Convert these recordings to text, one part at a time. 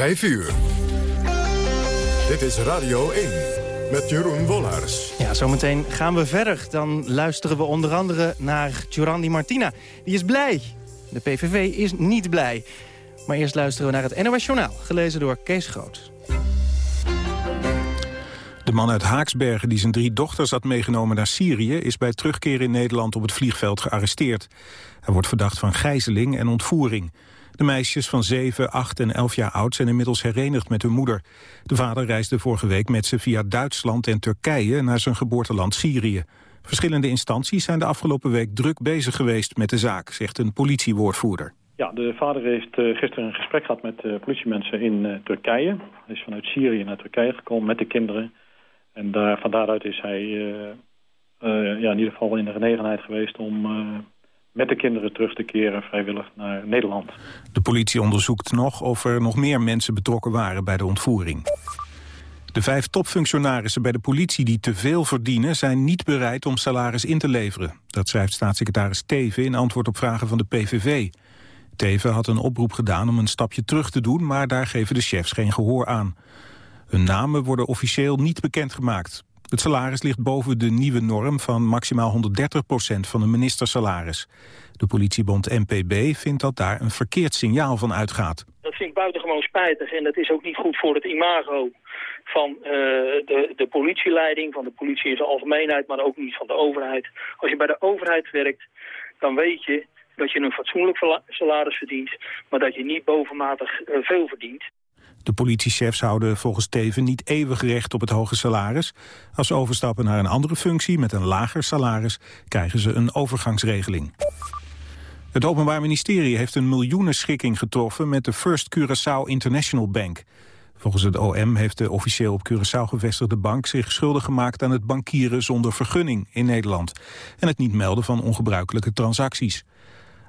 5 uur. Dit is Radio 1 met Jeroen Wollars. Ja, zometeen gaan we verder. Dan luisteren we onder andere naar Giorandi Martina. Die is blij. De PVV is niet blij. Maar eerst luisteren we naar het NOS Journaal, gelezen door Kees Groot. De man uit Haaksbergen die zijn drie dochters had meegenomen naar Syrië... is bij terugkeer in Nederland op het vliegveld gearresteerd. Hij wordt verdacht van gijzeling en ontvoering. De meisjes van 7, 8 en 11 jaar oud zijn inmiddels herenigd met hun moeder. De vader reisde vorige week met ze via Duitsland en Turkije naar zijn geboorteland Syrië. Verschillende instanties zijn de afgelopen week druk bezig geweest met de zaak, zegt een politiewoordvoerder. Ja, de vader heeft uh, gisteren een gesprek gehad met uh, politiemensen in uh, Turkije. Hij is vanuit Syrië naar Turkije gekomen met de kinderen. En daar, van daaruit is hij ja, in ieder geval in de genegenheid geweest om met de kinderen terug te keren vrijwillig naar Nederland. De politie onderzoekt nog of er nog meer mensen betrokken waren bij de ontvoering. De vijf topfunctionarissen bij de politie die te veel verdienen... zijn niet bereid om salaris in te leveren. Dat schrijft staatssecretaris Teven in antwoord op vragen van de PVV. Teven had een oproep gedaan om een stapje terug te doen... maar daar geven de chefs geen gehoor aan. Hun namen worden officieel niet bekendgemaakt. Het salaris ligt boven de nieuwe norm van maximaal 130% van een ministersalaris. De politiebond NPB vindt dat daar een verkeerd signaal van uitgaat. Dat vind ik buitengewoon spijtig en dat is ook niet goed voor het imago van uh, de, de politieleiding, van de politie in zijn algemeenheid, maar ook niet van de overheid. Als je bij de overheid werkt, dan weet je dat je een fatsoenlijk salaris verdient, maar dat je niet bovenmatig uh, veel verdient. De politiechefs houden volgens Teven niet eeuwig recht op het hoge salaris. Als ze overstappen naar een andere functie met een lager salaris... krijgen ze een overgangsregeling. Het Openbaar Ministerie heeft een miljoenenschikking getroffen... met de First Curaçao International Bank. Volgens het OM heeft de officieel op Curaçao gevestigde bank... zich schuldig gemaakt aan het bankieren zonder vergunning in Nederland... en het niet melden van ongebruikelijke transacties.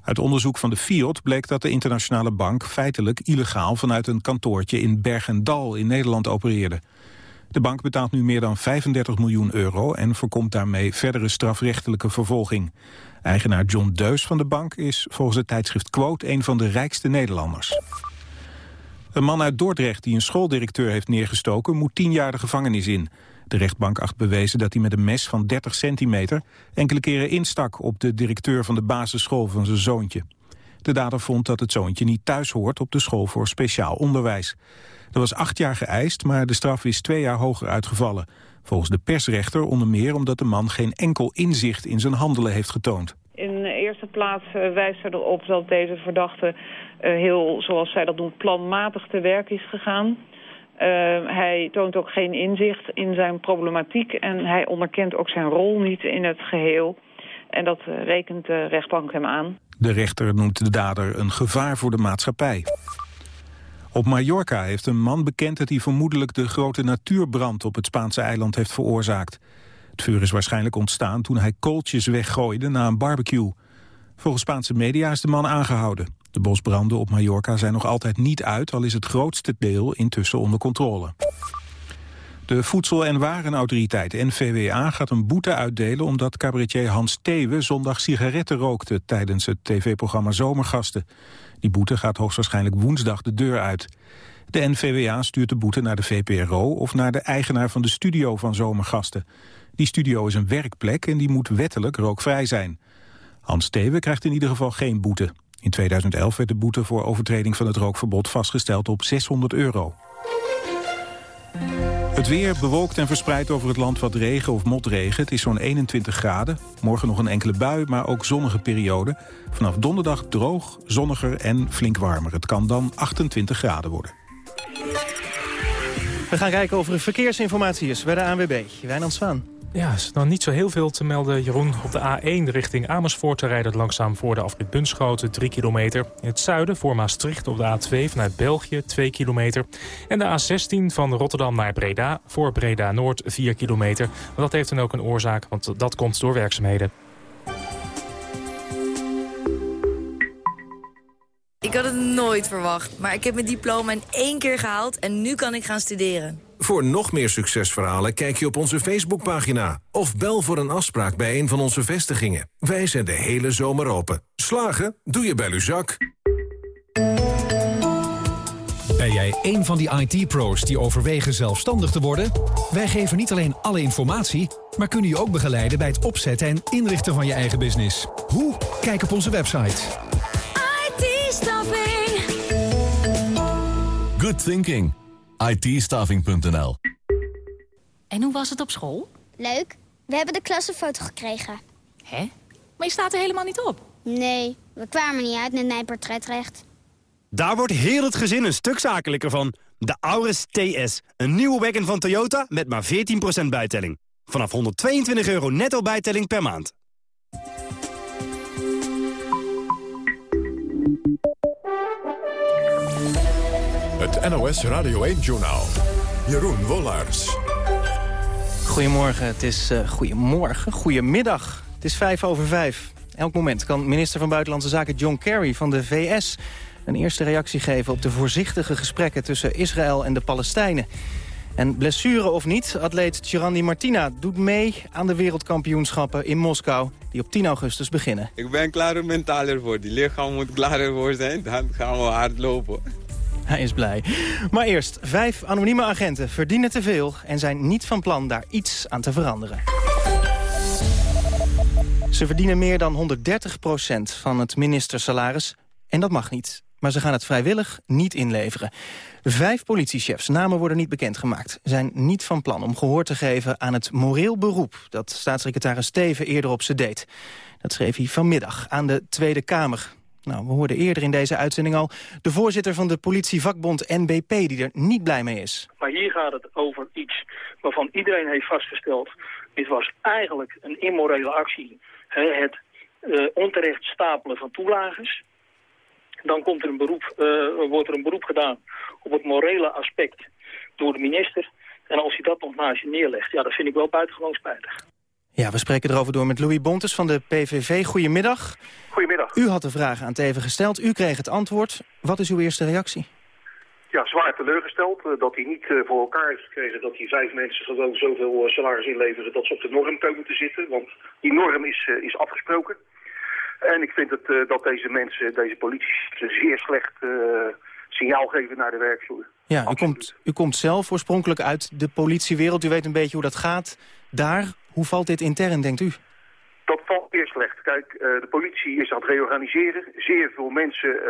Uit onderzoek van de FIOD bleek dat de internationale bank feitelijk illegaal vanuit een kantoortje in Bergendal in Nederland opereerde. De bank betaalt nu meer dan 35 miljoen euro en voorkomt daarmee verdere strafrechtelijke vervolging. Eigenaar John Deus van de bank is volgens het tijdschrift Quote een van de rijkste Nederlanders. Een man uit Dordrecht die een schooldirecteur heeft neergestoken moet tien jaar de gevangenis in. De rechtbank acht bewezen dat hij met een mes van 30 centimeter... enkele keren instak op de directeur van de basisschool van zijn zoontje. De dader vond dat het zoontje niet thuis hoort op de school voor speciaal onderwijs. Er was acht jaar geëist, maar de straf is twee jaar hoger uitgevallen. Volgens de persrechter onder meer omdat de man geen enkel inzicht in zijn handelen heeft getoond. In de eerste plaats uh, wijst er erop dat deze verdachte uh, heel, zoals zij dat doen, planmatig te werk is gegaan. Uh, hij toont ook geen inzicht in zijn problematiek en hij onderkent ook zijn rol niet in het geheel. En dat uh, rekent de rechtbank hem aan. De rechter noemt de dader een gevaar voor de maatschappij. Op Mallorca heeft een man bekend dat hij vermoedelijk de grote natuurbrand op het Spaanse eiland heeft veroorzaakt. Het vuur is waarschijnlijk ontstaan toen hij kooltjes weggooide na een barbecue. Volgens Spaanse media is de man aangehouden. De bosbranden op Mallorca zijn nog altijd niet uit... al is het grootste deel intussen onder controle. De Voedsel- en Warenautoriteit NVWA gaat een boete uitdelen... omdat cabaretier Hans Thewe zondag sigaretten rookte... tijdens het tv-programma Zomergasten. Die boete gaat hoogstwaarschijnlijk woensdag de deur uit. De NVWA stuurt de boete naar de VPRO... of naar de eigenaar van de studio van Zomergasten. Die studio is een werkplek en die moet wettelijk rookvrij zijn. Hans Thewe krijgt in ieder geval geen boete. In 2011 werd de boete voor overtreding van het rookverbod vastgesteld op 600 euro. Het weer bewolkt en verspreid over het land wat regen of motregen. Het is zo'n 21 graden. Morgen nog een enkele bui, maar ook zonnige periode. Vanaf donderdag droog, zonniger en flink warmer. Het kan dan 28 graden worden. We gaan kijken of er verkeersinformatie is bij de ANWB. Wijnand Zwaan. Ja, is dan niet zo heel veel te melden, Jeroen. Op de A1 richting Amersfoort rijdt het langzaam voor de afrit Bunschoten 3 kilometer. In het zuiden voor Maastricht op de A2 vanuit België 2 kilometer. En de A16 van Rotterdam naar Breda voor Breda Noord 4 kilometer. Want dat heeft dan ook een oorzaak, want dat komt door werkzaamheden. Ik had het nooit verwacht, maar ik heb mijn diploma in één keer gehaald en nu kan ik gaan studeren. Voor nog meer succesverhalen kijk je op onze Facebookpagina... of bel voor een afspraak bij een van onze vestigingen. Wij zijn de hele zomer open. Slagen? Doe je bij Luzak. Ben jij een van die IT-pro's die overwegen zelfstandig te worden? Wij geven niet alleen alle informatie, maar kunnen je ook begeleiden bij het opzetten en inrichten van je eigen business. Hoe? Kijk op onze website. IT-staffing. Good thinking. It En hoe was het op school? Leuk. We hebben de klassenfoto gekregen. Hè? Maar je staat er helemaal niet op. Nee, we kwamen niet uit met mijn portretrecht. Daar wordt heel het gezin een stuk zakelijker van. De Auris TS. Een nieuwe wagon van Toyota met maar 14% bijtelling. Vanaf 122 euro netto bijtelling per maand. Het NOS Radio 1-journaal. Jeroen Wollaars. Goedemorgen, het is uh, goedemorgen, goedemiddag. Het is vijf over vijf. Elk moment kan minister van Buitenlandse Zaken John Kerry van de VS... een eerste reactie geven op de voorzichtige gesprekken tussen Israël en de Palestijnen. En blessure of niet, atleet Girandi Martina doet mee aan de wereldkampioenschappen in Moskou... die op 10 augustus beginnen. Ik ben klaar mentaal ervoor. Die lichaam moet klaar ervoor zijn. Dan gaan we hard lopen. Hij is blij. Maar eerst, vijf anonieme agenten verdienen te veel... en zijn niet van plan daar iets aan te veranderen. Ze verdienen meer dan 130% van het ministersalaris. En dat mag niet. Maar ze gaan het vrijwillig niet inleveren. Vijf politiechefs, namen worden niet bekendgemaakt... zijn niet van plan om gehoor te geven aan het moreel beroep... dat staatssecretaris Steven eerder op ze deed. Dat schreef hij vanmiddag aan de Tweede Kamer. Nou, we hoorden eerder in deze uitzending al de voorzitter van de politievakbond NBP die er niet blij mee is. Maar hier gaat het over iets waarvan iedereen heeft vastgesteld. Dit was eigenlijk een immorele actie. Het uh, onterecht stapelen van toelages. Dan komt er een beroep, uh, wordt er een beroep gedaan op het morele aspect door de minister. En als hij dat nog naast je neerlegt, ja, dat vind ik wel buitengewoon spijtig. Ja, we spreken erover door met Louis Bontes van de PVV. Goedemiddag. Goedemiddag. U had de vraag aan Teven gesteld, u kreeg het antwoord. Wat is uw eerste reactie? Ja, zwaar teleurgesteld uh, dat hij niet uh, voor elkaar heeft gekregen dat die vijf mensen gewoon zoveel uh, salaris inleveren dat ze op de norm komen te zitten. Want die norm is, is afgesproken. En ik vind het, dat deze mensen, deze politici, zeer slecht signaal geven naar de werkvloer. Ja, u komt, u komt zelf oorspronkelijk uit de politiewereld. U weet een beetje hoe dat gaat daar. Hoe valt dit intern, denkt u? Dat valt eerst slecht. Kijk, uh, de politie is aan het reorganiseren. Zeer veel mensen uh,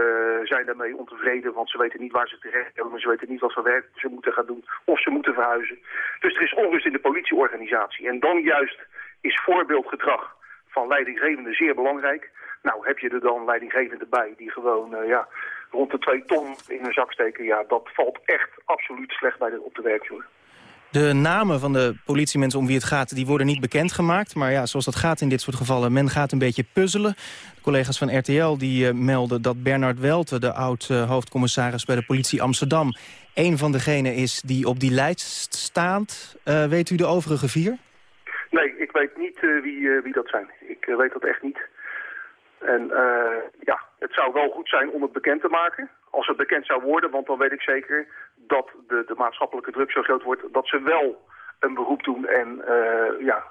zijn daarmee ontevreden, want ze weten niet waar ze terecht komen. Ze weten niet wat voor werk ze moeten gaan doen of ze moeten verhuizen. Dus er is onrust in de politieorganisatie. En dan juist is voorbeeldgedrag van leidinggevenden zeer belangrijk. Nou, heb je er dan leidinggevenden bij die gewoon uh, ja, rond de twee ton in een zak steken... ja, dat valt echt absoluut slecht bij de, op de werkvloer. De namen van de politiemensen om wie het gaat, die worden niet bekendgemaakt. Maar ja, zoals dat gaat in dit soort gevallen, men gaat een beetje puzzelen. De collega's van RTL die uh, melden dat Bernard Welte, de oud-hoofdcommissaris bij de politie Amsterdam... een van degenen is die op die lijst staat. Uh, weet u de overige vier? Nee, ik weet niet wie, wie dat zijn. Ik weet dat echt niet. En ja, het zou wel goed zijn om het bekend te maken. Als het bekend zou worden, want dan weet ik zeker dat de, de maatschappelijke druk zo groot wordt... dat ze wel een beroep doen en uh, ja,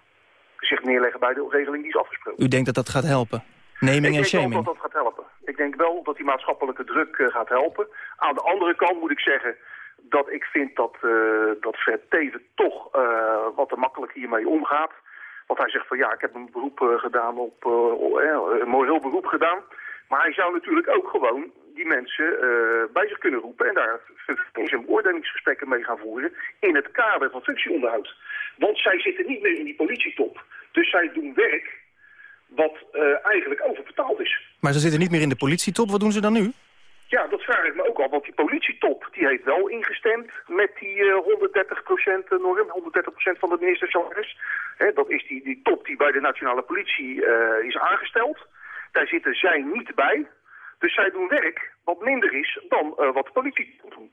zich neerleggen bij de regeling die is afgesproken. U denkt dat dat gaat helpen? Naming en shaming? Ik denk wel dat dat gaat helpen. Ik denk wel dat die maatschappelijke druk uh, gaat helpen. Aan de andere kant moet ik zeggen dat ik vind dat, uh, dat Fred Teven toch wat te makkelijk hiermee omgaat. Want hij zegt van ja, ik heb een beroep gedaan op, een moreel beroep gedaan. Maar hij zou natuurlijk ook gewoon die mensen uh, bij zich kunnen roepen en daar zijn beoordelingsgesprekken mee gaan voeren in het kader van functieonderhoud. Want zij zitten niet meer in die politietop. Dus zij doen werk wat uh, eigenlijk overbetaald is. Maar ze zitten niet meer in de politietop. Wat doen ze dan nu? Ja, dat vraag ik me ook al. Want die politietop die heeft wel ingestemd met die uh, 130% norm, 130% van het ministersalaris. dat is die, die top die bij de nationale politie uh, is aangesteld. Daar zitten zij niet bij. Dus zij doen werk wat minder is dan uh, wat de politie doen.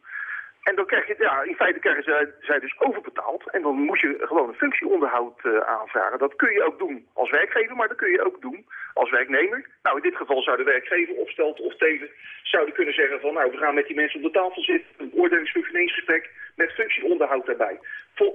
En dan krijg je, ja, in feite krijgen zij, zij dus overbetaald. En dan moet je gewoon een functieonderhoud uh, aanvragen. Dat kun je ook doen als werkgever, maar dat kun je ook doen als werknemer. Nou, in dit geval zou de werkgever opstelt of teven zouden kunnen zeggen van... nou, we gaan met die mensen op de tafel zitten, een oordelingsfunctioneringsgesprek met functieonderhoud daarbij.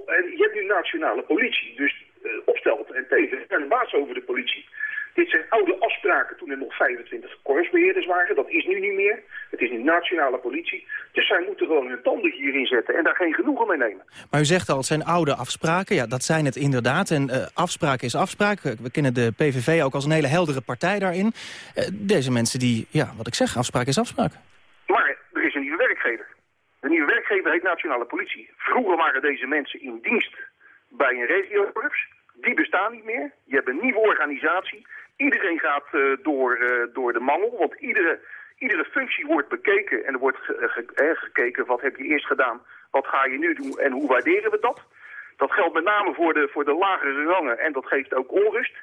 En je hebt nu nationale politie, dus uh, opstelt en teven zijn de baas over de politie. Dit zijn oude afspraken toen er nog 25 korpsbeheerders waren. Dat is nu niet meer. Het is nu nationale politie. Dus zij moeten gewoon hun tanden hierin zetten en daar geen genoegen mee nemen. Maar u zegt al, het zijn oude afspraken. Ja, dat zijn het inderdaad. En uh, afspraak is afspraak. We kennen de PVV ook als een hele heldere partij daarin. Uh, deze mensen die, ja, wat ik zeg, afspraak is afspraak. Maar er is een nieuwe werkgever. De nieuwe werkgever heet Nationale Politie. Vroeger waren deze mensen in dienst bij een regiokorps. Die bestaan niet meer. Je hebt een nieuwe organisatie. Iedereen gaat uh, door, uh, door de mangel, want iedere, iedere functie wordt bekeken. En er wordt ge gekeken, wat heb je eerst gedaan, wat ga je nu doen en hoe waarderen we dat? Dat geldt met name voor de, voor de lagere rangen en dat geeft ook onrust.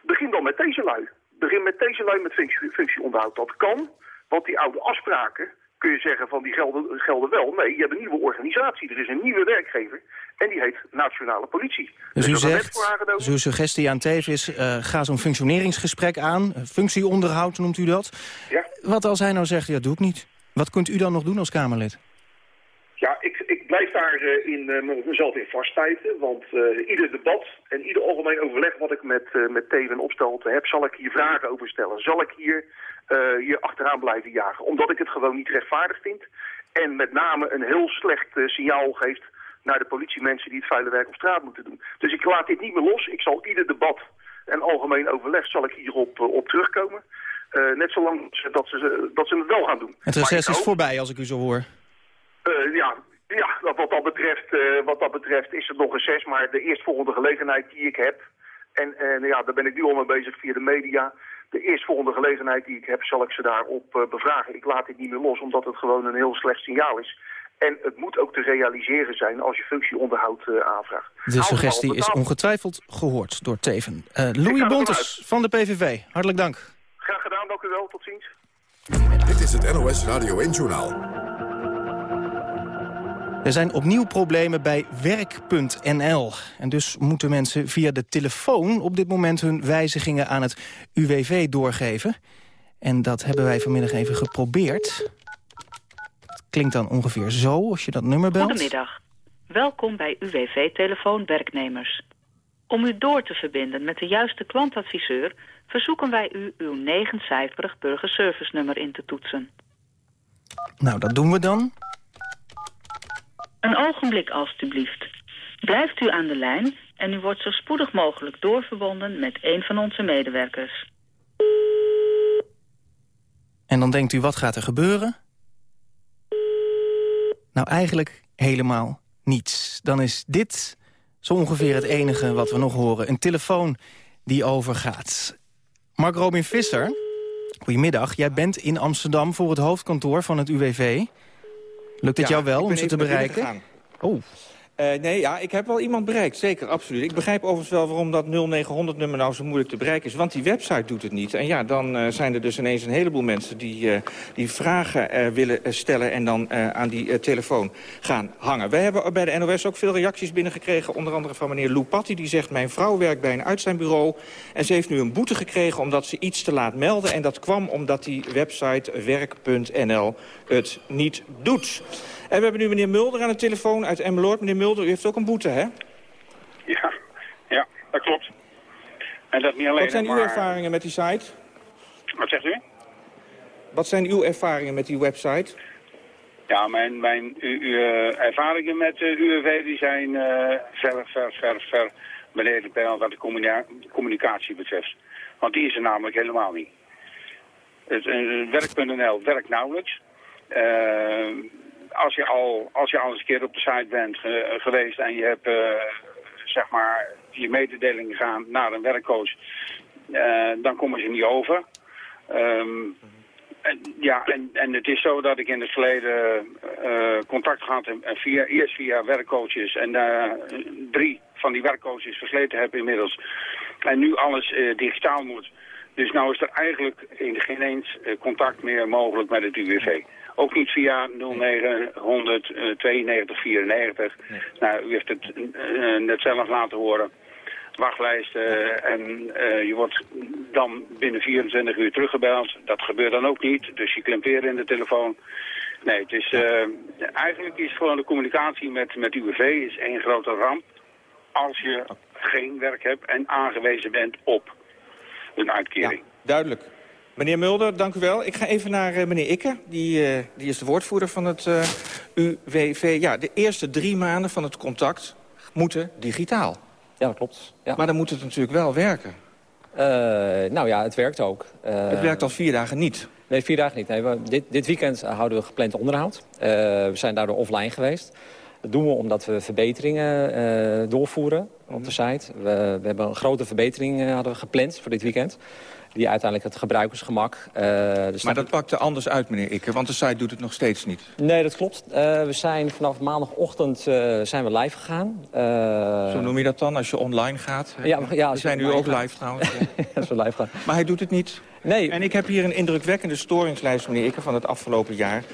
Begin dan met deze lui. Begin met deze lui met functie, functieonderhoud. Dat kan, want die oude afspraken, kun je zeggen van die gelden, gelden wel. Nee, je hebt een nieuwe organisatie. Er is een nieuwe werkgever en die heet Nationale Politie. Dus, dus u zegt, dus uw suggestie aan Teef is, uh, ga zo'n functioneringsgesprek aan. Functieonderhoud noemt u dat. Ja. Wat als hij nou zegt, ja, doe ik niet. Wat kunt u dan nog doen als Kamerlid? Ja, ik, ik blijf daar uh, in, uh, mezelf in vastbijten. Want uh, ieder debat en ieder algemeen overleg wat ik met, met Teven opstelte heb... zal ik hier vragen over stellen. Zal ik hier, hier achteraan blijven jagen? Omdat ik het gewoon niet rechtvaardig vind. En met name een heel slecht signaal geeft naar de politiemensen die het vuile werk op straat moeten doen. Dus ik laat dit niet meer los. Ik zal ieder debat en algemeen overleg zal ik hierop op terugkomen. Net zolang dat ze, dat ze het wel gaan doen. Het reces is voorbij als ik u zo hoor. Uh, ja, ja wat, dat betreft, uh, wat dat betreft is het nog een zes, maar de eerstvolgende gelegenheid die ik heb... en, en ja, daar ben ik nu al mee bezig via de media... de eerstvolgende gelegenheid die ik heb, zal ik ze daarop uh, bevragen. Ik laat dit niet meer los, omdat het gewoon een heel slecht signaal is... En het moet ook te realiseren zijn als je functieonderhoud uh, aanvraagt. De suggestie is ongetwijfeld gehoord door Teven. Uh, Louis Bontes van de PVV, hartelijk dank. Graag gedaan, dank u wel. Tot ziens. Dit is het NOS Radio 1-journaal. Er zijn opnieuw problemen bij werk.nl. En dus moeten mensen via de telefoon op dit moment hun wijzigingen aan het UWV doorgeven. En dat hebben wij vanmiddag even geprobeerd. Klinkt dan ongeveer zo als je dat nummer belt. Goedemiddag. Welkom bij UWV Telefoon Werknemers. Om u door te verbinden met de juiste klantadviseur... verzoeken wij u uw negencijferig burgerservice-nummer in te toetsen. Nou, dat doen we dan. Een ogenblik alstublieft. Blijft u aan de lijn en u wordt zo spoedig mogelijk doorverbonden met een van onze medewerkers. En dan denkt u, wat gaat er gebeuren? Nou, eigenlijk helemaal niets. Dan is dit zo ongeveer het enige wat we nog horen. Een telefoon die overgaat. Mark Robin Visser, goedemiddag. Jij bent in Amsterdam voor het hoofdkantoor van het UWV. Lukt het ja, jou wel om ze te bereiken? Oh. Uh, nee, ja, ik heb wel iemand bereikt, zeker, absoluut. Ik begrijp overigens wel waarom dat 0900-nummer nou zo moeilijk te bereiken is. Want die website doet het niet. En ja, dan uh, zijn er dus ineens een heleboel mensen die, uh, die vragen willen stellen... en dan aan die telefoon gaan hangen. Wij hebben bij de NOS ook veel reacties binnengekregen. Onder andere van meneer Lou Patti, die zegt... mijn vrouw werkt bij een uitzendbureau en ze heeft nu een boete gekregen... omdat ze iets te laat melden. En dat kwam omdat die website werk.nl het niet doet. En we hebben nu meneer Mulder aan de telefoon uit Emmeloord. Meneer Mulder, u heeft ook een boete, hè? Ja, ja dat klopt. En dat niet alleen, Wat zijn maar... uw ervaringen met die site? Wat zegt u? Wat zijn uw ervaringen met die website? Ja, mijn, mijn u, u, uh, ervaringen met uh, UWV die zijn uh, ver, ver, ver, ver beneden bij wat de communica communicatie betreft. Want die is er namelijk helemaal niet. Het, werk.nl werkt nauwelijks als je al als je al eens een keer op de site bent ge, geweest en je hebt uh, zeg maar je mededelingen gaan naar een werkcoach, uh, dan komen ze niet over. Um, en, ja, en, en het is zo dat ik in het verleden uh, contact gehad heb via, eerst via werkcoaches en drie van die werkcoaches versleten heb inmiddels. En nu alles digitaal moet. Dus nou is er eigenlijk geen eens contact meer mogelijk met het UWV. Ook niet via 0900 uh, 92 94. Nee. Nou, u heeft het uh, net zelf laten horen. Wachtlijsten en uh, je wordt dan binnen 24 uur teruggebeld. Dat gebeurt dan ook niet, dus je klimt weer in de telefoon. Nee, het is, uh, eigenlijk is gewoon de communicatie met, met UWV is één grote ramp. Als je geen werk hebt en aangewezen bent op. een uitkering. Duidelijk. Meneer Mulder, dank u wel. Ik ga even naar uh, meneer Ikke. Die, uh, die is de woordvoerder van het uh, UWV. Ja, de eerste drie maanden van het contact moeten digitaal. Ja, dat klopt. Ja. Maar dan moet het natuurlijk wel werken. nou ja, het werkt ook. het werkt al vier dagen niet. Nee, vier dagen niet. Nee, we, dit, dit, weekend houden we gepland onderhoud. we zijn daardoor offline geweest. Dat doen we omdat we verbeteringen doorvoeren op de site. We, we hebben een grote verbetering hadden we gepland voor dit weekend die uiteindelijk het gebruikersgemak... Uh, dus maar dat pakte anders uit, meneer Ikke, want de site doet het nog steeds niet. Nee, dat klopt. Uh, we zijn vanaf maandagochtend uh, zijn we live gegaan. Zo noem je dat dan, als je online gaat? Ja, ja, we zijn nu ook live trouwens. als we live gaan. Maar hij doet het niet? Nee. En ik heb hier een indrukwekkende storingslijst, meneer Ikke, van het afgelopen jaar.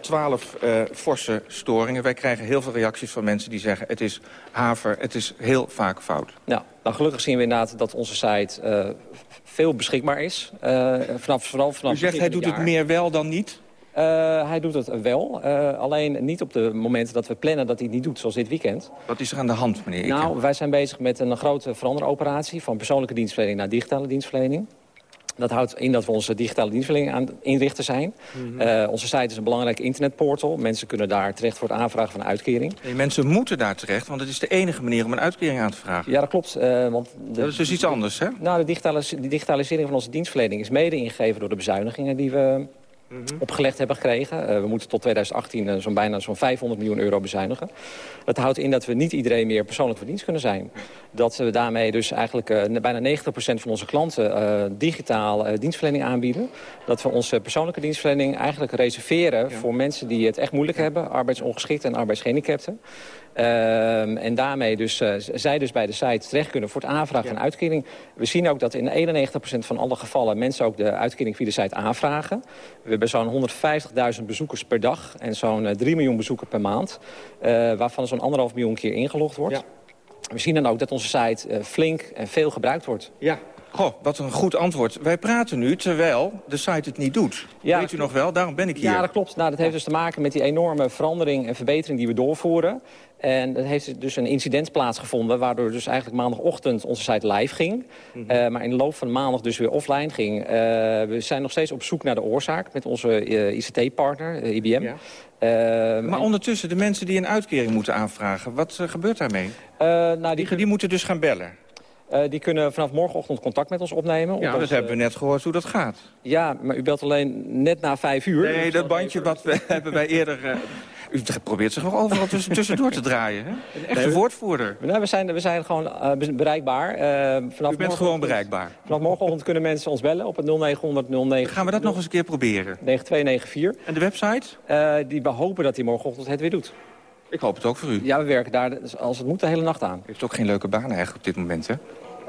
Twaalf forse storingen. Wij krijgen heel veel reacties van mensen die zeggen... het is haver, het is heel vaak fout. Ja, nou gelukkig zien we inderdaad dat onze site veel beschikbaar is. Uh, vanaf, vooral vanaf U zegt hij doet het meer wel dan niet? Uh, hij doet het wel, uh, alleen niet op de momenten dat we plannen dat hij het niet doet, zoals dit weekend. Wat is er aan de hand, meneer Nou, wij zijn bezig met een grote veranderoperatie... van persoonlijke dienstverlening naar digitale dienstverlening. Dat houdt in dat we onze digitale dienstverlening aan het inrichten zijn. Mm -hmm. uh, onze site is een belangrijk internetportal. Mensen kunnen daar terecht voor het aanvragen van een uitkering. Nee, mensen moeten daar terecht, want het is de enige manier om een uitkering aan te vragen. Ja, dat klopt. Uh, want de, dat is dus iets anders, hè? Nou, de, digitalis de digitalisering van onze dienstverlening is mede ingegeven door de bezuinigingen die we. Opgelegd hebben gekregen. Uh, we moeten tot 2018 uh, zo'n bijna zo'n 500 miljoen euro bezuinigen. Dat houdt in dat we niet iedereen meer persoonlijk voor dienst kunnen zijn. Dat we daarmee dus eigenlijk uh, bijna 90% van onze klanten digitaal dienstverlening aanbieden. Dat we onze persoonlijke dienstverlening eigenlijk reserveren ja. voor mensen die het echt moeilijk hebben. Arbeidsongeschikten en arbeidsgehandicapten. Uh, en daarmee dus, uh, zij dus bij de site terecht kunnen voor het aanvragen van ja. uitkering. We zien ook dat in 91% van alle gevallen mensen ook de uitkering via de site aanvragen. We hebben zo'n 150.000 bezoekers per dag en zo'n uh, 3 miljoen bezoekers per maand. Uh, waarvan zo'n anderhalf miljoen keer ingelogd wordt. Ja. We zien dan ook dat onze site flink en veel gebruikt wordt. Ja, Goh, wat een goed antwoord. Wij praten nu terwijl de site het niet doet. Ja, Weet u nog wel? Daarom ben ik hier. Ja, dat klopt. Nou, dat heeft dus te maken met die enorme verandering en verbetering die we doorvoeren. En er heeft dus een incident plaatsgevonden... waardoor dus eigenlijk maandagochtend onze site live ging. Mm -hmm. uh, maar in de loop van maandag dus weer offline ging. Uh, we zijn nog steeds op zoek naar de oorzaak met onze uh, ICT-partner, IBM. Ja. maar ondertussen, de mensen die een uitkering moeten aanvragen... wat gebeurt daarmee? nou, die... Die, die moeten dus gaan bellen. Uh, die kunnen vanaf morgenochtend contact met ons opnemen. Ja, dat ons, hebben we net gehoord hoe dat gaat. Ja, maar u belt alleen net na vijf uur. Nee, dat bandje wat we hebben wij eerder... Uh, u probeert zich nog overal tussen, tussendoor te draaien, hè? Een echte nee, woordvoerder. Nou, we, zijn, we zijn gewoon uh, bereikbaar. vanaf u bent gewoon bereikbaar? Vanaf morgenochtend kunnen mensen ons bellen op het 0900 09. Gaan we dat nog eens een keer proberen? 9294. En de website? die we hopen dat hij morgenochtend het weer doet. Ik hoop het ook voor u. Ja, we werken daar als het moet de hele nacht aan. U heeft ook geen leuke baan eigenlijk op dit moment, hè?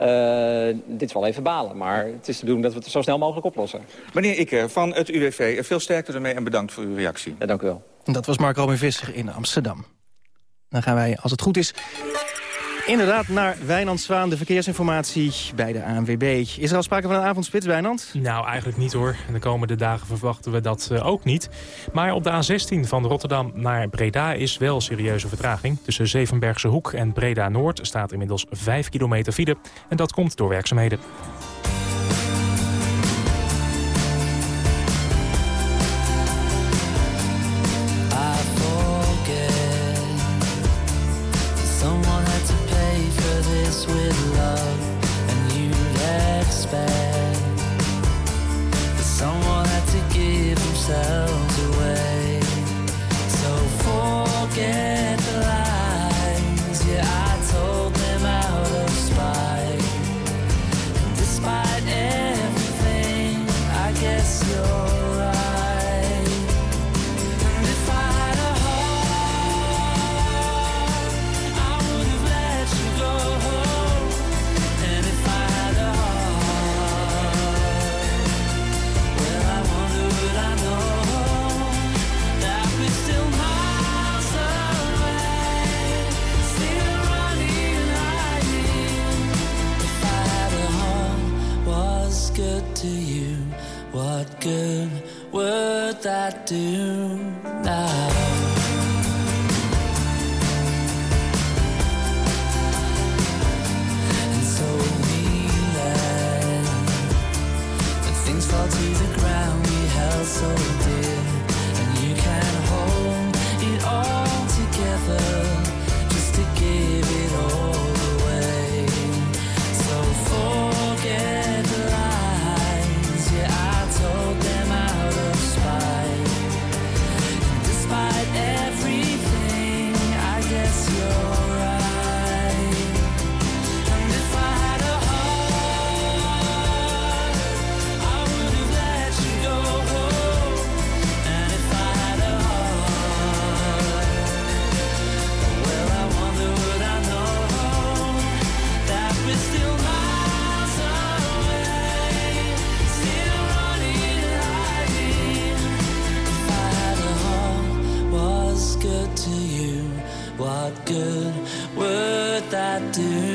Uh, dit is wel even balen, maar het is de bedoeling dat we het zo snel mogelijk oplossen. Meneer Ikke van het UWV, veel sterkte ermee en bedankt voor uw reactie. Ja, dank u wel. Dat was Mark Robin Visser in Amsterdam. Dan gaan wij, als het goed is, inderdaad naar Wijnand Zwaan, de verkeersinformatie bij de ANWB. Is er al sprake van een avondspits, Wijnand? Nou, eigenlijk niet hoor. De komende dagen verwachten we dat uh, ook niet. Maar op de A16 van Rotterdam naar Breda is wel serieuze vertraging. Tussen Zevenbergse Hoek en Breda Noord staat inmiddels 5 kilometer file. En dat komt door werkzaamheden. with love and you'd expect that someone had to give himself I do. I do.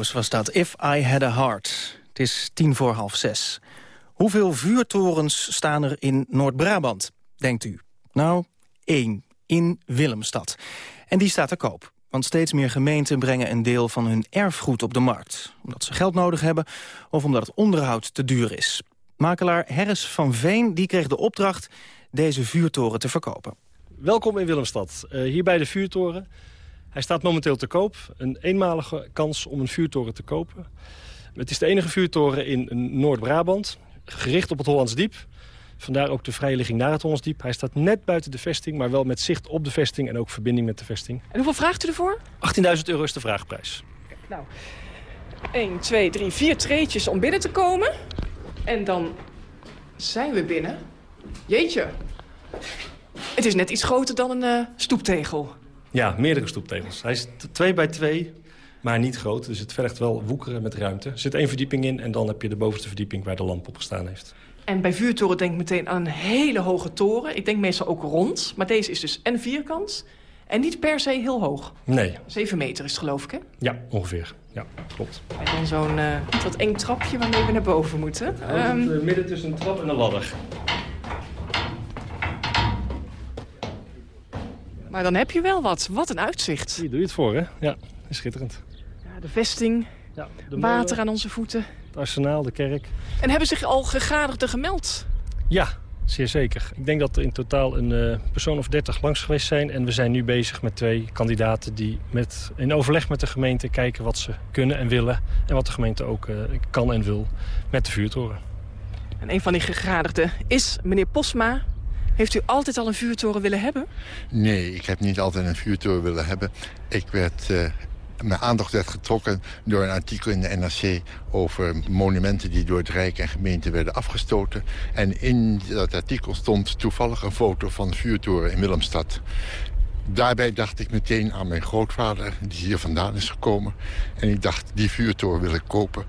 Was dat. If I Had a Heart. Het is tien voor half zes. Hoeveel vuurtorens staan er in Noord-Brabant, denkt u? Nou, één. In Willemstad. En die staat te koop. Want steeds meer gemeenten brengen een deel van hun erfgoed op de markt. Omdat ze geld nodig hebben of omdat het onderhoud te duur is. Makelaar Herres van Veen die kreeg de opdracht deze vuurtoren te verkopen. Welkom in Willemstad. Uh, hier bij de vuurtoren. Hij staat momenteel te koop. Een eenmalige kans om een vuurtoren te kopen. Het is de enige vuurtoren in Noord-Brabant. Gericht op het Hollands Diep. Vandaar ook de vrijligging naar het Hollands Diep. Hij staat net buiten de vesting, maar wel met zicht op de vesting... en ook verbinding met de vesting. En hoeveel vraagt u ervoor? 18.000 euro is de vraagprijs. Nou, 1, 2, 3, 4 treetjes om binnen te komen. En dan zijn we binnen. Jeetje. Het is net iets groter dan een uh, stoeptegel. Ja, meerdere stoeptegels. Hij is 2 bij 2, maar niet groot. Dus het vergt wel woekeren met ruimte. Er zit één verdieping in en dan heb je de bovenste verdieping waar de lamp op gestaan heeft. En bij vuurtoren denk ik meteen aan een hele hoge toren. Ik denk meestal ook rond, maar deze is dus en vierkant en niet per se heel hoog. Nee. 7 meter is het geloof ik, hè? Ja, ongeveer. Ja, klopt. En dan zo'n uh, wat eng trapje waarmee we naar boven moeten. Ja, um... het, midden tussen een trap en een ladder. Maar dan heb je wel wat. Wat een uitzicht. Hier doe je het voor, hè? Ja, is schitterend. Ja, de vesting, ja, de water molen, aan onze voeten. Het arsenaal, de kerk. En hebben zich al gegadigden gemeld? Ja, zeer zeker. Ik denk dat er in totaal een uh, persoon of dertig langs geweest zijn. En we zijn nu bezig met twee kandidaten die met, in overleg met de gemeente kijken wat ze kunnen en willen. En wat de gemeente ook uh, kan en wil met de vuurtoren. En een van die gegadigden is meneer Posma. Heeft u altijd al een vuurtoren willen hebben? Nee, ik heb niet altijd een vuurtoren willen hebben. Ik werd... Uh, mijn aandacht werd getrokken door een artikel in de NRC... over monumenten die door het Rijk en gemeente werden afgestoten. En in dat artikel stond toevallig een foto van de vuurtoren in Willemstad. Daarbij dacht ik meteen aan mijn grootvader, die hier vandaan is gekomen. En ik dacht, die vuurtoren wil ik kopen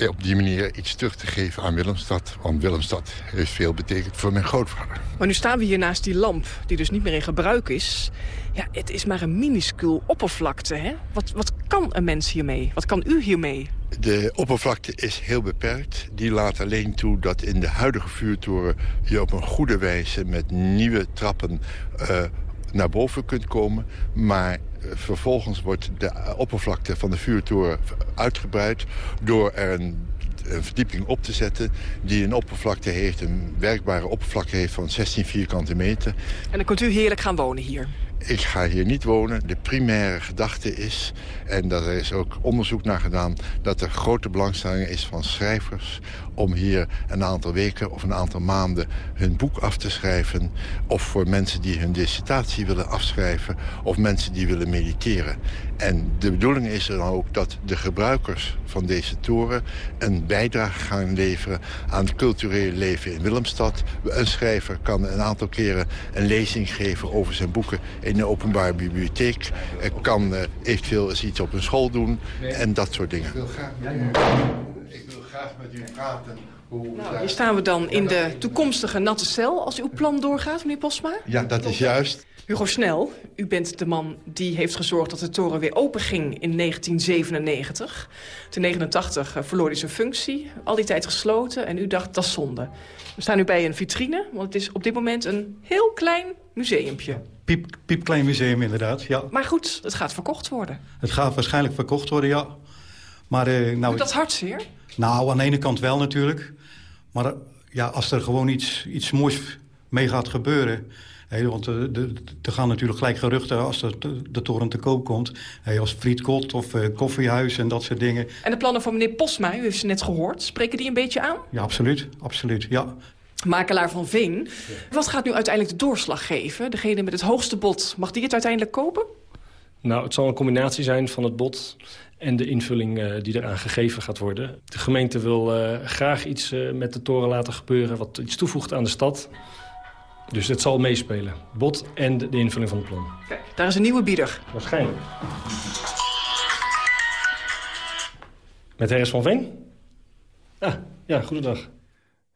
op die manier iets terug te geven aan Willemstad. Want Willemstad heeft veel betekend voor mijn grootvader. Maar nu staan we hier naast die lamp, die dus niet meer in gebruik is. Ja, het is maar een minuscuul oppervlakte, hè? Wat, wat kan een mens hiermee? Wat kan u hiermee? De oppervlakte is heel beperkt. Die laat alleen toe dat in de huidige vuurtoren... je op een goede wijze met nieuwe trappen uh, naar boven kunt komen. Maar vervolgens wordt de oppervlakte van de vuurtoren uitgebreid... door er een, een, verdieping op te zetten die een oppervlakte heeft... een werkbare oppervlakte heeft van 16 vierkante meter. En dan kunt u heerlijk gaan wonen hier? Ik ga hier niet wonen. De primaire gedachte is, en daar is ook onderzoek naar gedaan... dat er grote belangstelling is van schrijvers... om hier een aantal weken of een aantal maanden hun boek af te schrijven... of voor mensen die hun dissertatie willen afschrijven... of mensen die willen mediteren. En de bedoeling is dan ook dat de gebruikers van deze toren... een bijdrage gaan leveren aan het culturele leven in Willemstad. Een schrijver kan een aantal keren een lezing geven over zijn boeken... de openbare bibliotheek. kan uh, eventueel eens iets op een school doen en dat soort dingen. Ik wil graag met u, ik wil graag met u praten. Nou, hier staan we dan in de toekomstige natte cel als uw plan doorgaat, meneer Posma. Ja, dat is juist. Hugo Snel, u bent de man die heeft gezorgd dat de toren weer open ging in 1997. Ten 89 verloor hij zijn functie, al die tijd gesloten en u dacht dat is zonde. We staan nu bij een vitrine, want het is op dit moment een heel klein museumpje. Piep, piepklein museum inderdaad, ja. Maar goed, het gaat verkocht worden. Het gaat waarschijnlijk verkocht worden, ja. Maar, uh, nou, Doet dat hartzeer? Nou, aan de ene kant wel natuurlijk. Maar ja, als er gewoon iets, iets moois mee gaat gebeuren... Want de- er gaan natuurlijk gelijk geruchten als de, de toren te koop komt. Hè, als Frietkot of eh, Koffiehuis en dat soort dingen. En de plannen van meneer Posma, u heeft ze net gehoord. Spreken die een beetje aan? Ja, absoluut. absoluut ja. Makelaar van Veen. Wat gaat nu uiteindelijk de doorslag geven? Degene met het hoogste bod, mag die het uiteindelijk kopen? Nou, het zal een combinatie zijn van het bod en de invulling eh, die eraan gegeven gaat worden. De gemeente wil eh, graag iets eh, met de toren laten gebeuren... wat iets toevoegt aan de stad. Dus het zal meespelen. Bod en de, invulling van het plan. Kijk, daar is een nieuwe bieder. Waarschijnlijk. Met Harris van Veen? Ah, ja, goedendag.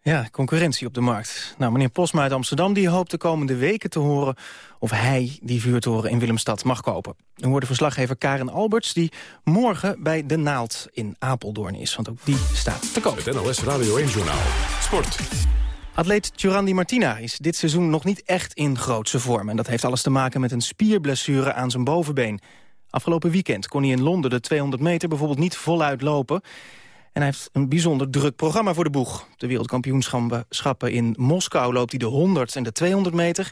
Ja, concurrentie op de markt. Nou, meneer Posma uit Amsterdam die hoopt de komende weken te horen... of hij die vuurtoren in Willemstad mag kopen. Dan hoorde verslaggever Karen Alberts... die morgen bij De Naald in Apeldoorn is. Want ook die staat te koop. Het NOS Radio 1-journaal. Sport. Atleet Giorandi Martina is dit seizoen nog niet echt in grootse vorm. En dat heeft alles te maken met een spierblessure aan zijn bovenbeen. Afgelopen weekend kon hij in Londen de 200 meter bijvoorbeeld niet voluit lopen. En hij heeft een bijzonder druk programma voor de boeg. De wereldkampioenschappen in Moskou loopt hij de 100 en de 200 meter.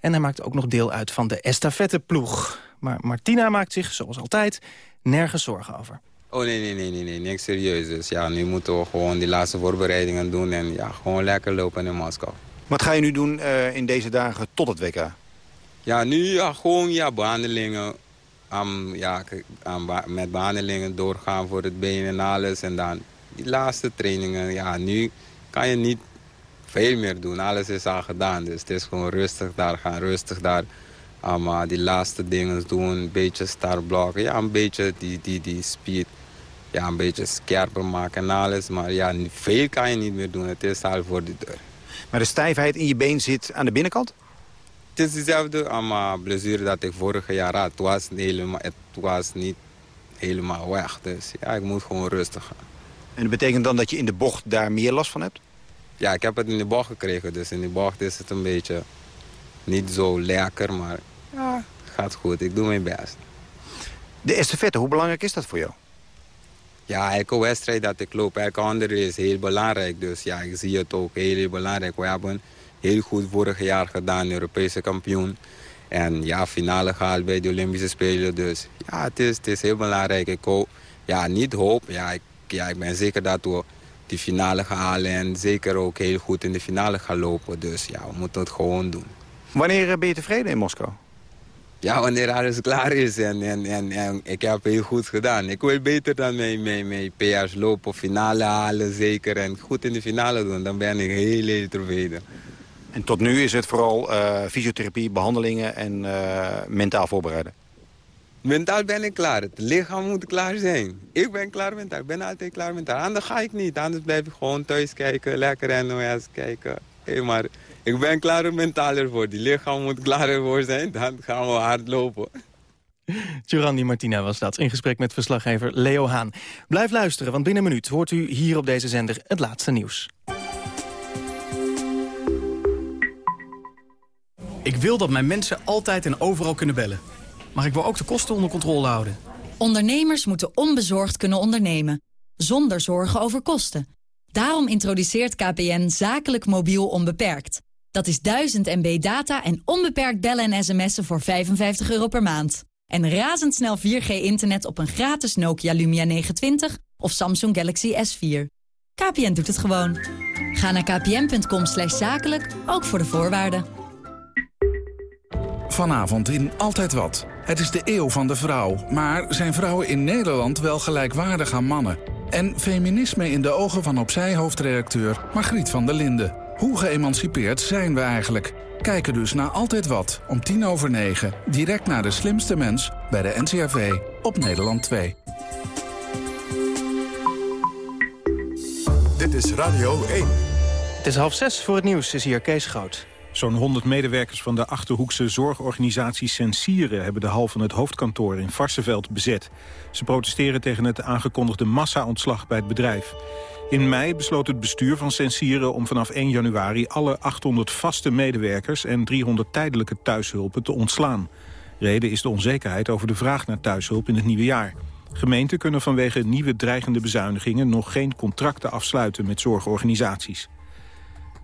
En hij maakt ook nog deel uit van de estafetteploeg. Maar Martina maakt zich, zoals altijd, nergens zorgen over. Oh nee, nee, nee, nee, nee, niks serieus. Dus ja, nu moeten we gewoon die laatste voorbereidingen doen en ja, gewoon lekker lopen in Moskou. Wat ga je nu doen eh, in deze dagen tot het WK? Ja, nu ja, gewoon ja, behandelingen. Ja, met behandelingen doorgaan voor het been en alles. En dan die laatste trainingen. Ja, nu kan je niet veel meer doen. Alles is al gedaan. Dus het is gewoon rustig daar gaan, rustig daar. Allemaal die laatste dingen doen. Een beetje startblokken. Ja, een beetje die, die, die speed. Ja, een beetje scherper maken en alles. Maar ja, veel kan je niet meer doen. Het is al voor de deur. Maar de stijfheid in je been zit aan de binnenkant? Het is dezelfde allemaal blessure dat ik vorig jaar had. Het was, niet helemaal, het was niet helemaal weg. Dus ja, ik moet gewoon rustig gaan. En dat betekent dan dat je in de bocht daar meer last van hebt? Ja, ik heb het in de bocht gekregen. Dus in de bocht is het een beetje niet zo lekker. Maar ja, het gaat goed. Ik doe mijn best. De estafette, hoe belangrijk is dat voor jou? Ja, elke wedstrijd dat ik loop, elke andere is heel belangrijk. Dus ja, ik zie het ook heel, belangrijk. We hebben heel goed vorig jaar gedaan, Europese kampioen. En ja, finale gehaald bij de Olympische Spelen. Dus ja, het is, het is heel belangrijk. Ik hoop, ja, niet hoop. Ja ik, ja, ik ben zeker dat we die finale gaan halen. En zeker ook heel goed in de finale gaan lopen. Dus ja, we moeten het gewoon doen. Wanneer eh, ben je tevreden in Moskou? Ja, wanneer alles klaar is en, en, en, en ik heb heel goed gedaan. Ik wil beter dan mijn, mijn, mijn PR's lopen, finale halen zeker. En goed in de finale doen, dan ben ik heel, heel tevreden. En tot nu is het vooral eh, fysiotherapie, behandelingen en eh, mentaal voorbereiden. Mentaal ben ik klaar. Het lichaam moet klaar zijn. Ik ben klaar mentaal. Ik ben altijd klaar mentaal. Anders ga ik niet. Anders blijf ik gewoon thuis kijken. Lekker NOS kijken. Hey, maar ik ben klaar mentaal ervoor. Die lichaam moet klaar ervoor zijn. Dan gaan we hard lopen. Giorandi Martina was dat, in gesprek met verslaggever Leo Haan. Blijf luisteren, want binnen een minuut hoort u hier op deze zender het laatste nieuws. Ik wil dat mijn mensen altijd en overal kunnen bellen. Maar ik wil ook de kosten onder controle houden. Ondernemers moeten onbezorgd kunnen ondernemen, zonder zorgen over kosten. Daarom introduceert KPN zakelijk mobiel onbeperkt. Dat is 1000 MB data en onbeperkt bellen en sms'en voor 55 euro per maand. En razendsnel 4G-internet op een gratis Nokia Lumia 920 of Samsung Galaxy S4. KPN doet het gewoon. Ga naar kpn.com zakelijk, ook voor de voorwaarden. Vanavond in Altijd Wat. Het is de eeuw van de vrouw. Maar zijn vrouwen in Nederland wel gelijkwaardig aan mannen? En feminisme in de ogen van opzij-hoofdredacteur Margriet van der Linden. Hoe geëmancipeerd zijn we eigenlijk? Kijken dus naar Altijd Wat om tien over negen. Direct naar de slimste mens bij de NCRV op Nederland 2. Dit is Radio 1. Het is half zes voor het nieuws, is hier Kees Groot. Zo'n 100 medewerkers van de Achterhoekse zorgorganisatie Sensieren... hebben de hal van het hoofdkantoor in Varsenveld bezet. Ze protesteren tegen het aangekondigde massa-ontslag bij het bedrijf. In mei besloot het bestuur van Sensieren om vanaf 1 januari... alle 800 vaste medewerkers en 300 tijdelijke thuishulpen te ontslaan. Reden is de onzekerheid over de vraag naar thuishulp in het nieuwe jaar. Gemeenten kunnen vanwege nieuwe dreigende bezuinigingen... nog geen contracten afsluiten met zorgorganisaties.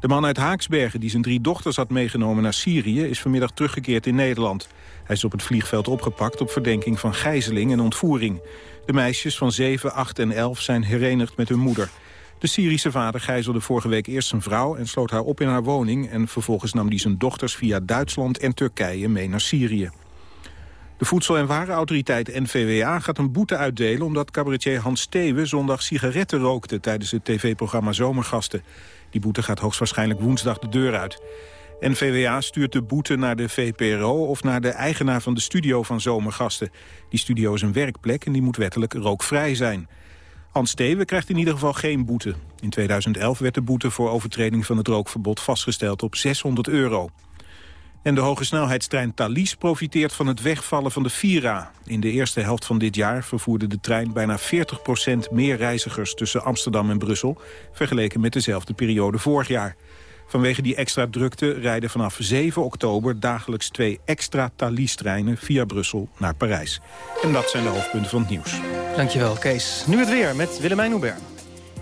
De man uit Haaksbergen die zijn drie dochters had meegenomen naar Syrië... is vanmiddag teruggekeerd in Nederland. Hij is op het vliegveld opgepakt op verdenking van gijzeling en ontvoering. De meisjes van 7, 8 en 11 zijn herenigd met hun moeder. De Syrische vader gijzelde vorige week eerst zijn vrouw... en sloot haar op in haar woning... en vervolgens nam hij zijn dochters via Duitsland en Turkije mee naar Syrië. De Voedsel- en Warenautoriteit NVWA gaat een boete uitdelen... omdat cabaretier Hans Steeuwen zondag sigaretten rookte... tijdens het tv-programma Zomergasten. Die boete gaat hoogstwaarschijnlijk woensdag de deur uit. NVWA stuurt de boete naar de VPRO of naar de eigenaar van de studio van Zomergasten. Die studio is een werkplek en die moet wettelijk rookvrij zijn. Hans Steeuwen krijgt in ieder geval geen boete. In 2011 werd de boete voor overtreding van het rookverbod vastgesteld op 600 euro. En de hogesnelheidstrein Thalys profiteert van het wegvallen van de Vira. In de eerste helft van dit jaar vervoerde de trein bijna 40% meer reizigers tussen Amsterdam en Brussel... vergeleken met dezelfde periode vorig jaar. Vanwege die extra drukte rijden vanaf 7 oktober dagelijks twee extra Thalys-treinen via Brussel naar Parijs. En dat zijn de hoofdpunten van het nieuws. Dankjewel, Kees. Nu het weer met Willemijn Hubert.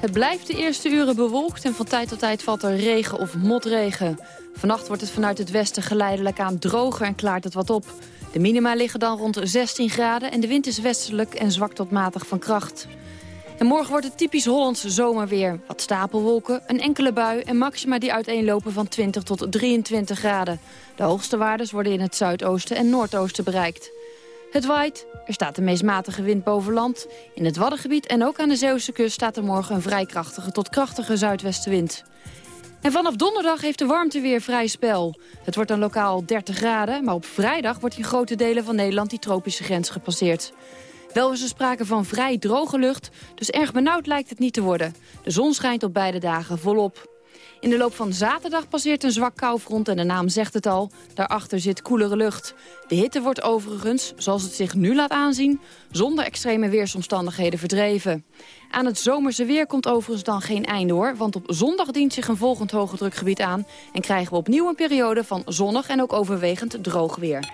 Het blijft de eerste uren bewolkt en van tijd tot tijd valt er regen of motregen. Vannacht wordt het vanuit het westen geleidelijk aan droger en klaart het wat op. De minima liggen dan rond 16 graden en de wind is westelijk en zwak tot matig van kracht. En morgen wordt het typisch Hollands zomerweer. Wat stapelwolken, een enkele bui en maxima die uiteenlopen van 20 tot 23 graden. De hoogste waardes worden in het zuidoosten en noordoosten bereikt. Het waait, er staat de meest matige wind boven land. In het Waddengebied en ook aan de Zeeuwse kust staat er morgen een vrij krachtige tot krachtige zuidwestenwind. En vanaf donderdag heeft de warmte weer vrij spel. Het wordt dan lokaal 30 graden, maar op vrijdag wordt in grote delen van Nederland die tropische grens gepasseerd. Wel is er sprake van vrij droge lucht, dus erg benauwd lijkt het niet te worden. De zon schijnt op beide dagen volop. In de loop van zaterdag passeert een zwak koufront en de naam zegt het al. Daarachter zit koelere lucht. De hitte wordt overigens, zoals het zich nu laat aanzien... zonder extreme weersomstandigheden verdreven. Aan het zomerse weer komt overigens dan geen einde hoor... want op zondag dient zich een volgend hoge drukgebied aan... en krijgen we opnieuw een periode van zonnig en ook overwegend droog weer.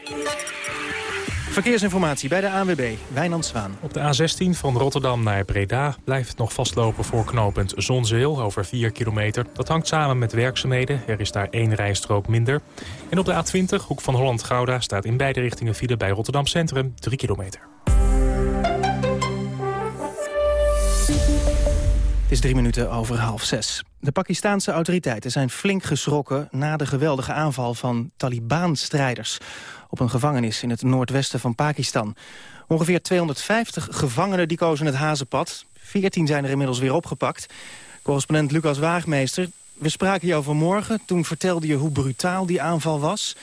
Verkeersinformatie bij de ANWB, Wijnand Zwaan. Op de A16 van Rotterdam naar Breda blijft het nog vastlopen voor knooppunt Zonzeel over 4 kilometer. Dat hangt samen met werkzaamheden. Er is daar één rijstrook minder. En op de A20, hoek van Holland-Gouda, staat in beide richtingen file bij Rotterdam Centrum 3 kilometer. Het is drie minuten over half zes. De Pakistanse autoriteiten zijn flink geschrokken na de geweldige aanval van Taliban-strijders op een gevangenis in het noordwesten van Pakistan. Ongeveer 250 gevangenen die kozen het hazenpad. 14 zijn er inmiddels weer opgepakt. Correspondent Lucas Waagmeester, we spraken jou vanmorgen. Toen vertelde je hoe brutaal die aanval was.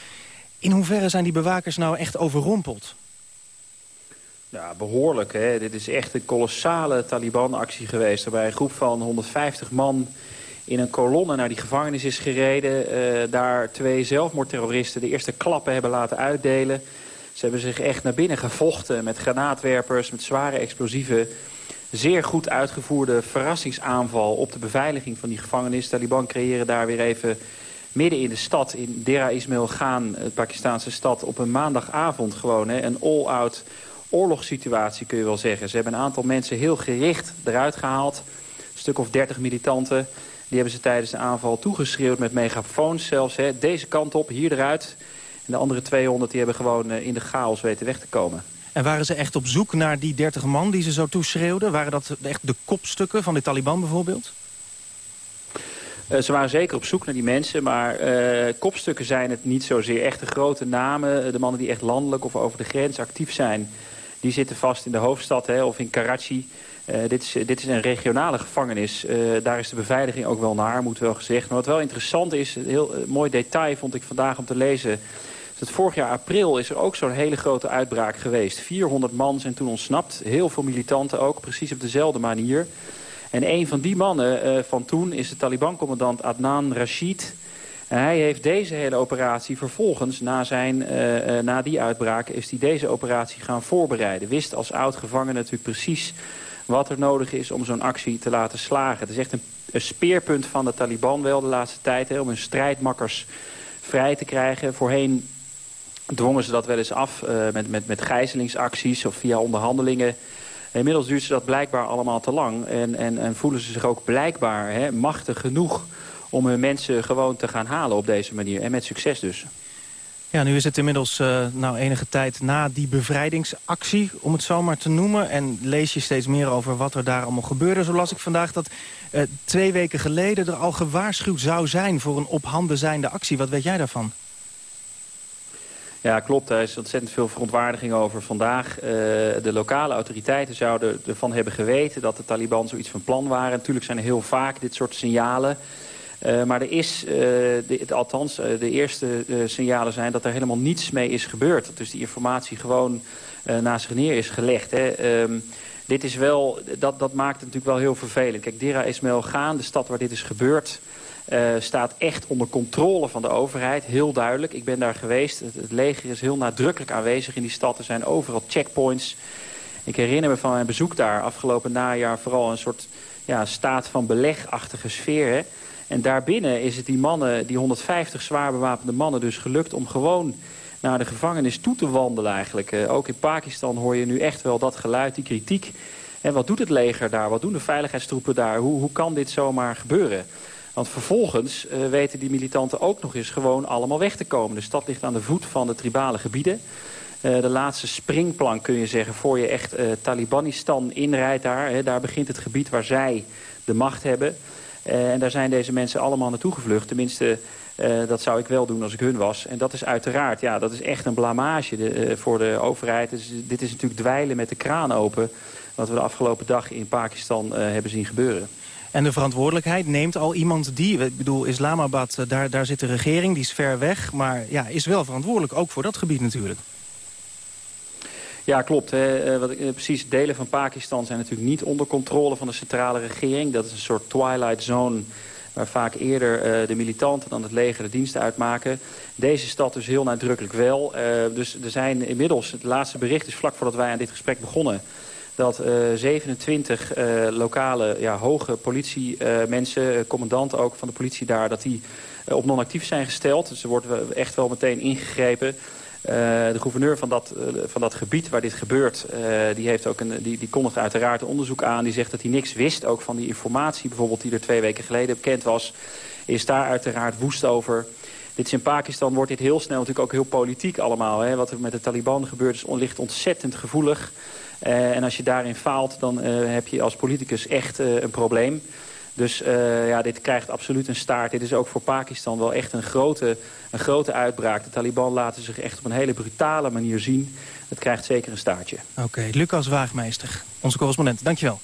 In hoeverre zijn die bewakers nou echt overrompeld? Ja, behoorlijk. Hè? Dit is echt een kolossale Taliban-actie geweest... waarbij een groep van 150 man in een kolonne naar die gevangenis is gereden. Uh, daar twee zelfmoordterroristen de eerste klappen hebben laten uitdelen. Ze hebben zich echt naar binnen gevochten met granaatwerpers, met zware explosieven. Zeer goed uitgevoerde verrassingsaanval op de beveiliging van die gevangenis. Taliban creëren daar weer even midden in de stad, in Dera Ismail Gaan, de Pakistanse stad, op een maandagavond gewoon. Hè, een all-out oorlogssituatie kun je wel zeggen. Ze hebben een aantal mensen heel gericht eruit gehaald. Een stuk of dertig militanten. Die hebben ze tijdens de aanval toegeschreeuwd met megafoons zelfs. Hè. Deze kant op, hier eruit. En de andere 200 die hebben gewoon in de chaos weten weg te komen. En waren ze echt op zoek naar die 30 man die ze zo toeschreeuwden? Waren dat echt de kopstukken van de Taliban bijvoorbeeld? Uh, ze waren zeker op zoek naar die mensen, maar uh, kopstukken zijn het niet zozeer. Echte grote namen, de mannen die echt landelijk of over de grens actief zijn... die zitten vast in de hoofdstad hè, of in Karachi. Uh, dit, is, dit is een regionale gevangenis. daar is de beveiliging ook wel naar, moet wel gezegd. Maar wat wel interessant is, een heel mooi detail vond ik vandaag om te lezen... dat vorig jaar april is er ook zo'n hele grote uitbraak geweest. 400 man zijn toen ontsnapt, heel veel militanten ook, precies op dezelfde manier... En een van die mannen van toen is de Taliban-commandant Adnan Rashid. Hij heeft deze hele operatie vervolgens, na, zijn, uh, uh, na die uitbraak... is hij deze operatie gaan voorbereiden. Wist als oud-gevangene natuurlijk precies wat er nodig is om zo'n actie te laten slagen. Het is echt een, speerpunt van de Taliban wel de laatste tijd... Hè, om hun strijdmakkers vrij te krijgen. Voorheen dwongen ze dat wel eens af met, met, met gijzelingsacties of via onderhandelingen... Inmiddels duurt ze dat blijkbaar allemaal te lang. En, en, en voelen ze zich ook blijkbaar hè, machtig genoeg om hun mensen gewoon te gaan halen op deze manier. En met succes dus. Ja, nu is het inmiddels uh, nou, enige tijd na die bevrijdingsactie, om het zo maar te noemen. En lees je steeds meer over wat er daar allemaal gebeurde. Zo las ik vandaag dat uh, twee weken geleden er al gewaarschuwd zou zijn... voor een op handen zijnde actie. Wat weet jij daarvan? Ja, klopt. Er is ontzettend veel verontwaardiging over vandaag. Uh, de lokale autoriteiten zouden ervan hebben geweten dat de Taliban zoiets van plan waren. Natuurlijk zijn er heel vaak dit soort signalen. Uh, maar er is, uh, de, althans, uh, de eerste signalen zijn dat er helemaal niets mee is gebeurd. Dat dus die informatie gewoon naast zich neer is gelegd. Hè. Um, dit is wel, dat, dat maakt het natuurlijk wel heel vervelend. Kijk, Dira Ismail Gaan, de stad waar dit is gebeurd... staat echt onder controle van de overheid, heel duidelijk. Ik ben daar geweest, het, het leger is heel nadrukkelijk aanwezig in die stad. Er zijn overal checkpoints. Ik herinner me van mijn bezoek daar afgelopen najaar... vooral een soort ja, staat van belegachtige sfeer... En daarbinnen is het die mannen, die 150 zwaar bewapende mannen dus gelukt om gewoon naar de gevangenis toe te wandelen eigenlijk. Uh, ook in Pakistan hoor je nu echt wel dat geluid, die kritiek. En wat doet het leger daar? Wat doen de veiligheidstroepen daar? Hoe, hoe kan dit zomaar gebeuren? Want vervolgens uh, weten die militanten ook nog eens gewoon allemaal weg te komen. De stad ligt aan de voet van de tribale gebieden. Uh, de laatste springplank kun je zeggen voor je echt Talibanistan inrijdt daar. Hè. Daar begint het gebied waar zij de macht hebben. Uh, en daar zijn deze mensen allemaal naartoe gevlucht. Tenminste, uh, dat zou ik wel doen als ik hun was. En dat is uiteraard, ja, dat is echt een blamage de, uh, voor de overheid. Dit is natuurlijk dweilen met de kraan open... wat we de afgelopen dag in Pakistan hebben zien gebeuren. En de verantwoordelijkheid neemt al iemand die... ik bedoel, Islamabad, daar, daar zit de regering, die is ver weg... maar ja, is wel verantwoordelijk, ook voor dat gebied natuurlijk. Ja, klopt. Hè. Wat, precies, delen van Pakistan zijn natuurlijk niet onder controle van de centrale regering. Dat is een soort twilight zone waar vaak eerder uh, de militanten dan het leger de diensten uitmaken. Deze stad dus heel nadrukkelijk wel. Dus er zijn inmiddels, het laatste bericht is vlak voordat wij aan dit gesprek begonnen... dat uh, 27 lokale ja, hoge politiemensen, commandanten ook van de politie daar... dat die op non-actief zijn gesteld. Dus er wordt echt wel meteen ingegrepen... Uh, de gouverneur van dat, uh, van dat gebied waar dit gebeurt, uh, die, heeft ook een, die, die kondigt uiteraard een onderzoek aan. Die zegt dat hij niks wist, ook van die informatie bijvoorbeeld die er twee weken geleden bekend was. Is daar uiteraard woest over. Dit is in Pakistan wordt dit heel snel natuurlijk ook heel politiek allemaal. Hè. Wat er met de Taliban gebeurt is ligt ontzettend gevoelig. en als je daarin faalt, dan heb je als politicus echt een probleem. Dus uh, ja, dit krijgt absoluut een staart. Dit is ook voor Pakistan wel echt een grote, een grote uitbraak. De Taliban laten zich echt op een hele brutale manier zien. Het krijgt zeker een staartje. Oké, Lucas Waagmeester, onze correspondent. Dankjewel.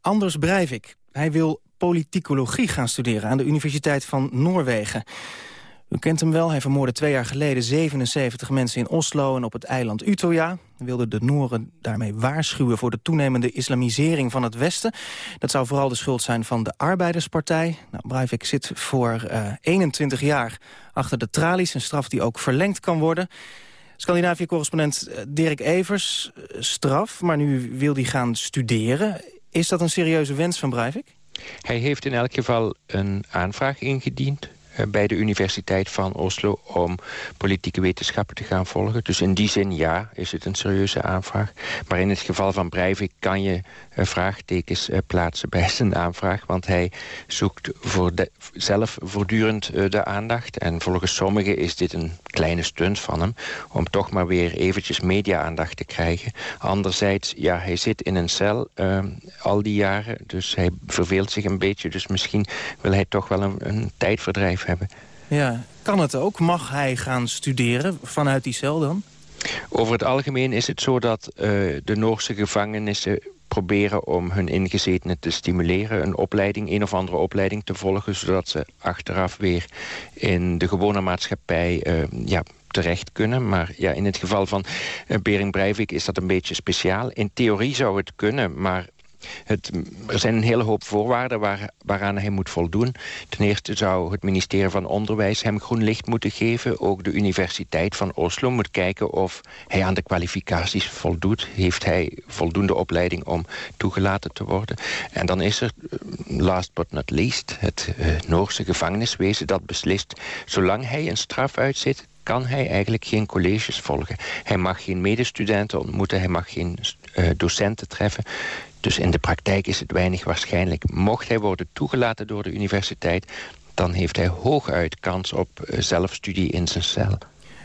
Anders Breivik. Hij wil politicologie gaan studeren aan de Universiteit van Noorwegen. U kent hem wel, hij vermoordde twee jaar geleden 77 mensen in Oslo en op het eiland Utøya. Wilde de Nooren daarmee waarschuwen voor de toenemende islamisering van het Westen. Dat zou vooral de schuld zijn van de Arbeiderspartij. Nou, Breivik zit voor uh, 21 jaar achter de tralies, een straf die ook verlengd kan worden. Scandinavië-correspondent Dirk Evers, straf, maar nu wil hij gaan studeren. Is dat een serieuze wens van Breivik? Hij heeft in elk geval een aanvraag ingediend bij de Universiteit van Oslo om politieke wetenschappen te gaan volgen. Dus in die zin ja, is het een serieuze aanvraag. Maar in het geval van Breivik kan je uh, vraagtekens uh, plaatsen bij zijn aanvraag. Want hij zoekt voor zelf voortdurend de aandacht. En volgens sommigen is dit een kleine stunt van hem... om toch maar weer eventjes media-aandacht te krijgen. Anderzijds, ja, hij zit in een cel al die jaren. Dus hij verveelt zich een beetje. Dus misschien wil hij toch wel een, een tijdverdrijf hebben. Ja, kan het ook? Mag hij gaan studeren vanuit die cel dan? Over het algemeen is het zo dat uh, de Noorse gevangenissen proberen om hun ingezetenen te stimuleren... een opleiding, een of andere opleiding te volgen... zodat ze achteraf weer in de gewone maatschappij uh, ja, terecht kunnen. Maar ja, in het geval van uh, Bering Breivik is dat een beetje speciaal. In theorie zou het kunnen, maar het, er zijn een hele hoop voorwaarden waar, waaraan hij moet voldoen. Ten eerste zou het ministerie van Onderwijs hem groen licht moeten geven. Ook de Universiteit van Oslo moet kijken of hij aan de kwalificaties voldoet. Heeft hij voldoende opleiding om toegelaten te worden? En dan is er, last but not least, het uh, Noorse gevangeniswezen dat beslist... zolang hij een straf uitzit, kan hij eigenlijk geen colleges volgen. Hij mag geen medestudenten ontmoeten, hij mag geen eh, docenten treffen. Dus in de praktijk is het weinig waarschijnlijk. Mocht hij worden toegelaten door de universiteit... dan heeft hij hooguit kans op eh, zelfstudie in zijn cel.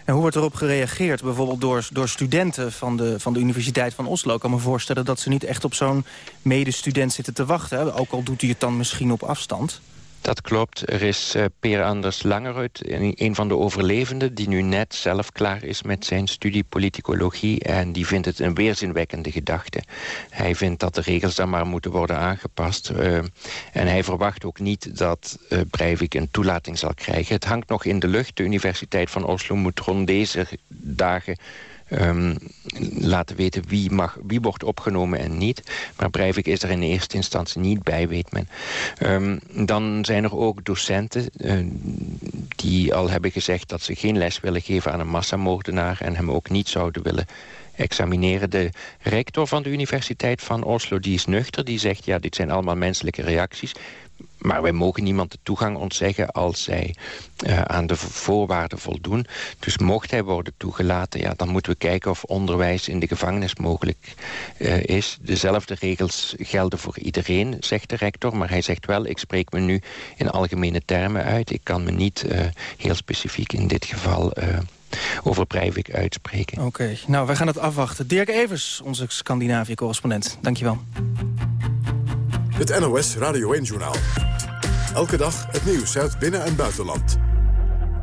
En hoe wordt erop gereageerd, bijvoorbeeld door, door studenten van de, van de Universiteit van Oslo? Ik kan me voorstellen dat ze niet echt op zo'n medestudent zitten te wachten. Ook al doet hij het dan misschien op afstand. Dat klopt. Er is uh, Per Anders Langeruit, een, van de overlevenden... die nu net zelf klaar is met zijn studie politicologie... en die vindt het een weerzinwekkende gedachte. Hij vindt dat de regels dan maar moeten worden aangepast. Uh, en hij verwacht ook niet dat uh, Breivik een toelating zal krijgen. Het hangt nog in de lucht. De Universiteit van Oslo moet rond deze dagen... Um, laten weten wie, mag, wie wordt opgenomen en niet. Maar Breivik is er in eerste instantie niet bij, weet men. Um, dan zijn er ook docenten uh, die al hebben gezegd... dat ze geen les willen geven aan een massamoordenaar... en hem ook niet zouden willen examineren. De rector van de Universiteit van Oslo die is nuchter. Die zegt, ja, dit zijn allemaal menselijke reacties... Maar wij mogen niemand de toegang ontzeggen als zij uh, aan de voorwaarden voldoen. Dus mocht hij worden toegelaten, ja, dan moeten we kijken of onderwijs in de gevangenis mogelijk uh, is. Dezelfde regels gelden voor iedereen, zegt de rector. Maar hij zegt wel, ik spreek me nu in algemene termen uit. Ik kan me niet uh, heel specifiek in dit geval over Breivik uitspreken. Oké, okay. nou, wij gaan het afwachten. Dirk Evers, onze Scandinavië-correspondent. Dankjewel. Het NOS Radio 1-journaal. Elke dag het nieuws uit binnen- en buitenland.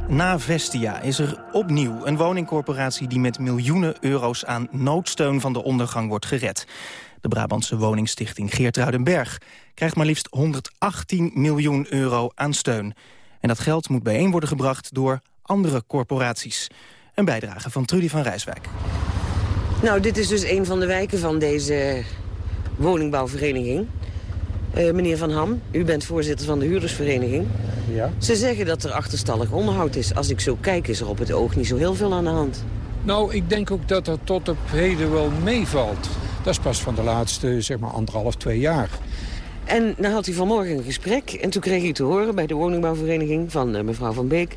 Na Vestia is er opnieuw een woningcorporatie... die met miljoenen euro's aan noodsteun van de ondergang wordt gered. De Brabantse woningstichting Geertruidenberg krijgt maar liefst 118 miljoen euro aan steun. En dat geld moet bijeen worden gebracht door andere corporaties. Een bijdrage van Trudy van Rijswijk. Nou, dit is dus een van de wijken van deze woningbouwvereniging. Uh, meneer Van Ham, u bent voorzitter van de huurdersvereniging. Ja. Ze zeggen dat er achterstallig onderhoud is. Als ik zo kijk is er op het oog niet zo heel veel aan de hand. Nou, ik denk ook dat dat tot op heden wel meevalt. Dat is pas van de laatste, zeg maar, anderhalf, twee jaar. En dan had u vanmorgen een gesprek. En toen kreeg u te horen bij de woningbouwvereniging van uh, mevrouw Van Beek...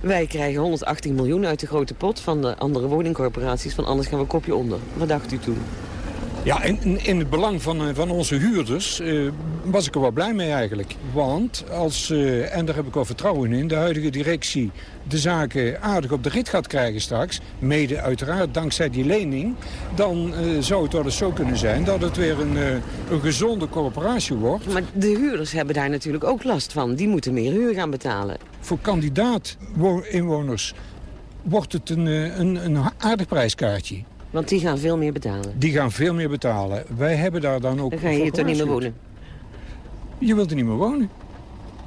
wij krijgen 118 miljoen uit de grote pot van de andere woningcorporaties... van anders gaan we kopje onder. Wat dacht u toen? Ja, in, in het belang van, van onze huurders uh, was ik er wel blij mee eigenlijk. Want als, uh, en daar heb ik wel vertrouwen in, de huidige directie de zaken aardig op de rit gaat krijgen straks... mede uiteraard dankzij die lening... dan uh, zou het wel eens zo kunnen zijn dat het weer een, een gezonde corporatie wordt. Maar de huurders hebben daar natuurlijk ook last van. Die moeten meer huur gaan betalen. Voor kandidaat-inwoners wordt het een, een, een aardig prijskaartje. Want die gaan veel meer betalen. Die gaan veel meer betalen. Wij hebben daar dan ook... Dan ga je hier toch niet meer wonen? Je wilt er niet meer wonen.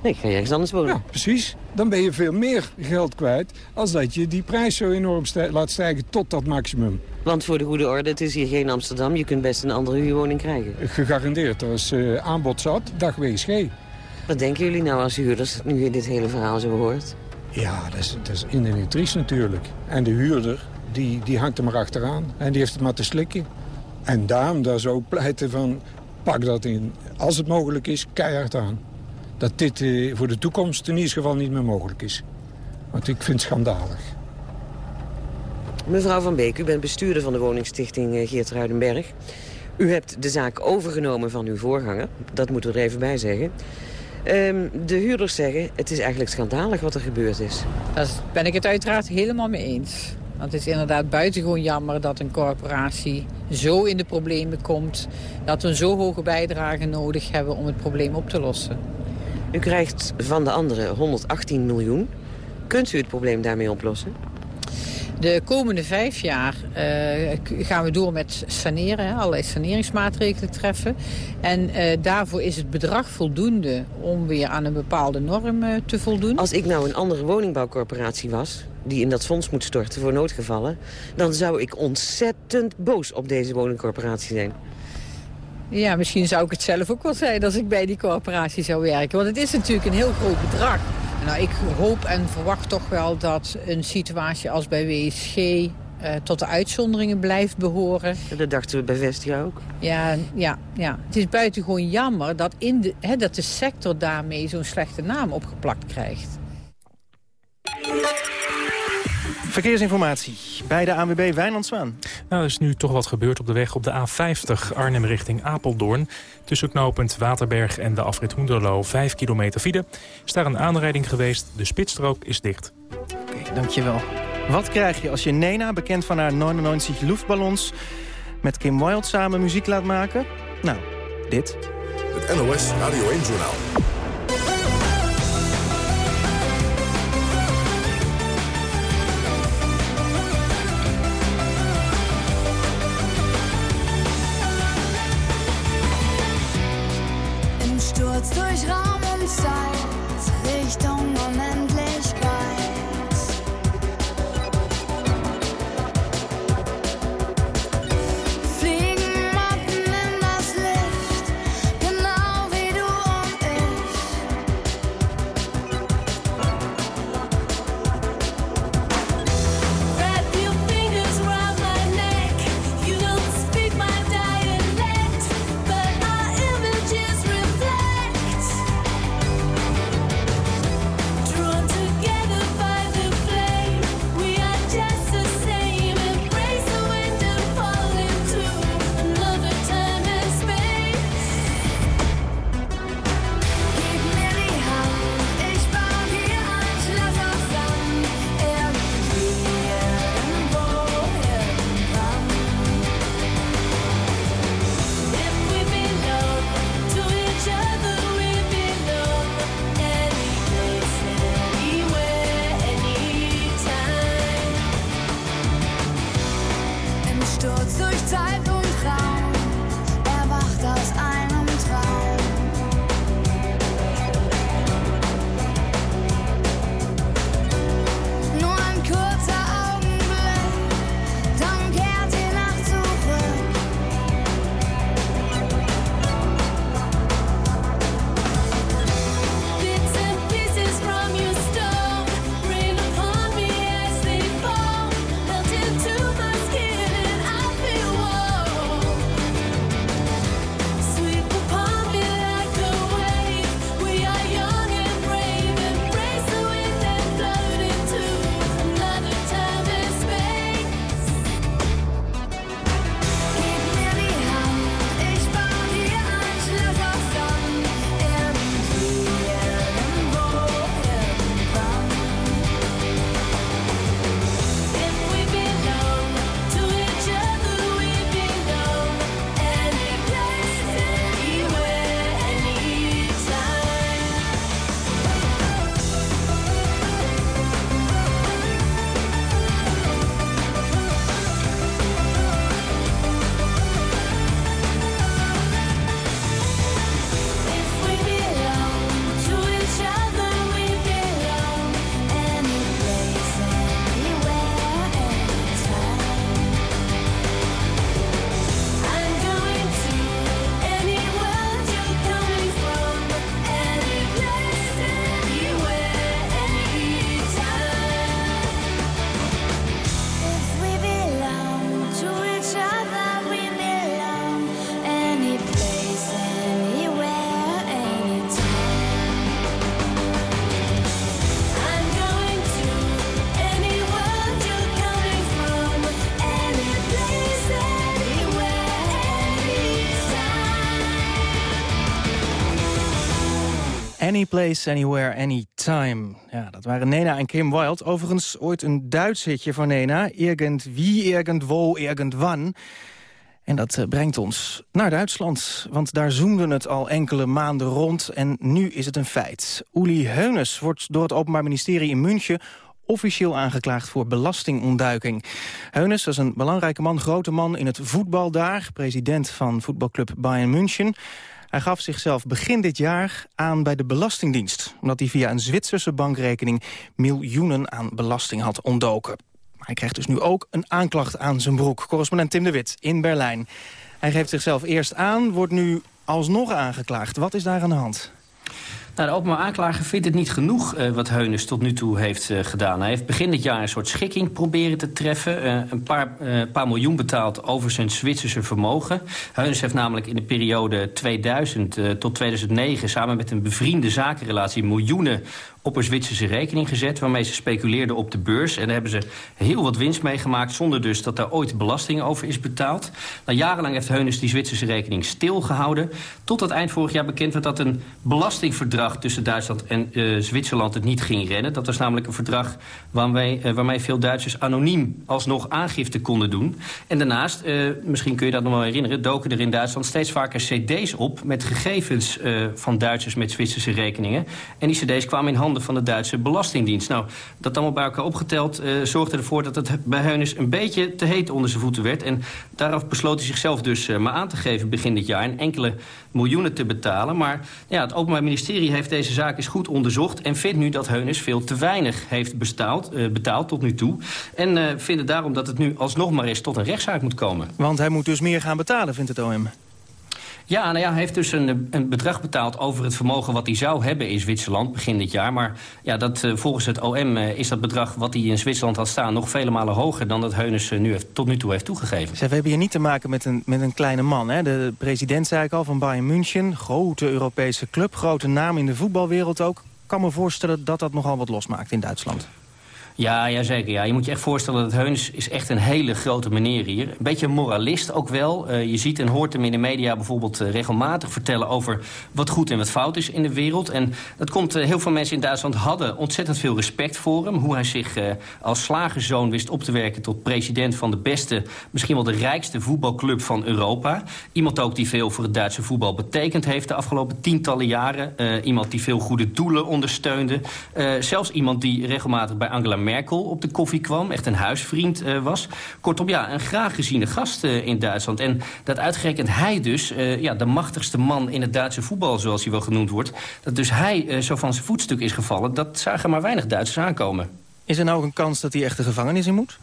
Nee, ik ga ergens anders wonen. Ja, precies. Dan ben je veel meer geld kwijt... als dat je die prijs zo enorm stij laat stijgen tot dat maximum. Want voor de goede orde, het is hier geen Amsterdam. Je kunt best een andere huurwoning krijgen. Gegarandeerd. Er is uh, aanbod zat, dag wegens G. Wat denken jullie nou als huurders, nu je dit hele verhaal zo hoort? Ja, dat is, dat is in en triest natuurlijk. En de huurder, die, die hangt er maar achteraan. En die heeft het maar te slikken. En daarom daar ik pleiten van, pak dat in, als het mogelijk is, keihard aan. Dat dit eh, voor de toekomst in ieder geval niet meer mogelijk is. Want ik vind het schandalig. Mevrouw Van Beek, u bent bestuurder van de woningstichting Geert Ruidenberg. U hebt de zaak overgenomen van uw voorganger. Dat moeten we er even bij zeggen. Um, de huurders zeggen, het is eigenlijk schandalig wat er gebeurd is. Daar ben ik het uiteraard helemaal mee eens. Want het is inderdaad buitengewoon jammer dat een corporatie zo in de problemen komt... dat we een zo hoge bijdrage nodig hebben om het probleem op te lossen. U krijgt van de anderen 118 miljoen. Kunt u het probleem daarmee oplossen? De komende vijf jaar uh, gaan we door met saneren, hè, allerlei saneringsmaatregelen treffen. En uh, daarvoor is het bedrag voldoende om weer aan een bepaalde norm uh, te voldoen. Als ik nou een andere woningbouwcorporatie was, die in dat fonds moet storten voor noodgevallen... dan zou ik ontzettend boos op deze woningcorporatie zijn. Ja, misschien zou ik het zelf ook wel zijn als ik bij die corporatie zou werken. Want het is natuurlijk een heel groot bedrag. Nou, ik hoop en verwacht toch wel dat een situatie als bij WSG... Uh, tot de uitzonderingen blijft behoren. Dat dachten we bij Vestia ook. Ja, ja, ja. het is buitengewoon jammer dat, in de, hè, dat de sector daarmee zo'n slechte naam opgeplakt krijgt. Verkeersinformatie bij de ANWB Wijnand Zwaan. Nou, er is nu toch wat gebeurd op de weg op de A50 Arnhem richting Apeldoorn. Tussen knooppunt Waterberg en de afrit Hoenderloo 5 kilometer file. Is daar een aanrijding geweest, de spitsstrook is dicht. Oké, dankjewel. Wat krijg je als je Nena, bekend van haar 99 luchtballons... met Kim Wilde samen muziek laat maken? Nou, dit. Het NOS Radio 1-journaal. Im Any place, anywhere, anytime. Ja, dat waren Nena en Kim Wilde. Overigens ooit een Duits hitje van Nena. Irgendwie, irgendwo, irgendwann. En dat eh, brengt ons naar Duitsland. Want daar zoemde het al enkele maanden rond. En nu is het een feit. Uli Heunes wordt door het Openbaar Ministerie in München officieel aangeklaagd voor belastingontduiking. Heunes is een belangrijke man, grote man in het voetbal daar. President van voetbalclub Bayern München. Hij gaf zichzelf begin dit jaar aan bij de Belastingdienst... omdat hij via een Zwitserse bankrekening miljoenen aan belasting had ontdoken. Maar hij krijgt dus nu ook een aanklacht aan zijn broek. Correspondent Tim de Wit in Berlijn. Hij geeft zichzelf eerst aan, wordt nu alsnog aangeklaagd. Wat is daar aan de hand? Nou, de openbaar aanklager vindt het niet genoeg eh, wat Heunis tot nu toe heeft eh, gedaan. Hij heeft begin dit jaar een soort schikking proberen te treffen. Eh, een paar, paar miljoen betaald over zijn Zwitserse vermogen. Heunis heeft namelijk in de periode 2000 eh, tot 2009... samen met een bevriende zakenrelatie miljoenen op een Zwitserse rekening gezet... waarmee ze speculeerden op de beurs. En daar hebben ze heel wat winst mee gemaakt... zonder dus dat daar ooit belasting over is betaald. Nou, jarenlang heeft Heunis die Zwitserse rekening stilgehouden. Totdat eind vorig jaar bekend werd dat een belastingverdrag... tussen Duitsland en eh, Zwitserland het niet ging redden. Dat was namelijk een verdrag waarmee, eh, waarmee veel Duitsers anoniem... alsnog aangifte konden doen. En daarnaast, eh, misschien kun je dat nog wel herinneren... doken er in Duitsland steeds vaker cd's op... met gegevens van Duitsers met Zwitserse rekeningen. En die cd's kwamen in handen van de Duitse Belastingdienst. Nou, dat allemaal bij elkaar opgeteld eh, zorgde ervoor... dat het bij Heunis een beetje te heet onder zijn voeten werd. En daaraf besloot hij zichzelf dus eh, maar aan te geven begin dit jaar... en enkele miljoenen te betalen. Maar ja, het Openbaar Ministerie heeft deze zaak eens goed onderzocht... en vindt nu dat Heunis veel te weinig heeft eh, betaald tot nu toe. En uh, vinden daarom dat het nu alsnog maar eens tot een rechtszaak moet komen. Want hij moet dus meer gaan betalen, vindt het OM. Ja, nou ja, hij heeft dus een, een bedrag betaald over het vermogen wat hij zou hebben in Zwitserland begin dit jaar. Maar ja, dat, uh, volgens het OM uh, is dat bedrag wat hij in Zwitserland had staan nog vele malen hoger dan dat Heunis uh, nu heeft, tot nu toe heeft toegegeven. Zeg, we hebben hier niet te maken met een, met een kleine man. Hè? De president zei ik al van Bayern München, grote Europese club, grote naam in de voetbalwereld ook. Ik kan me voorstellen dat dat nogal wat losmaakt in Duitsland. Ja, ja, zeker. Ja. Je moet je echt voorstellen dat Heuns is echt een hele grote meneer hier. Een beetje een moralist ook wel. Uh, je ziet en hoort hem in de media bijvoorbeeld uh, regelmatig vertellen... over wat goed en wat fout is in de wereld. En dat komt, uh, heel veel mensen in Duitsland hadden ontzettend veel respect voor hem. Hoe hij zich als slagerzoon wist op te werken tot president van de beste... misschien wel de rijkste voetbalclub van Europa. Iemand ook die veel voor het Duitse voetbal betekend heeft de afgelopen tientallen jaren. iemand die veel goede doelen ondersteunde. zelfs iemand die regelmatig bij Angela Merkel Merkel op de koffie kwam. Echt een huisvriend uh, was. Kortom, ja, een graag geziene gast uh, in Duitsland. En dat uitgerekend hij dus, uh, ja, de machtigste man in het Duitse voetbal... zoals hij wel genoemd wordt, dat dus hij zo van zijn voetstuk is gevallen... dat zagen maar weinig Duitsers aankomen. Is er nou ook een kans dat hij echt de gevangenis in moet?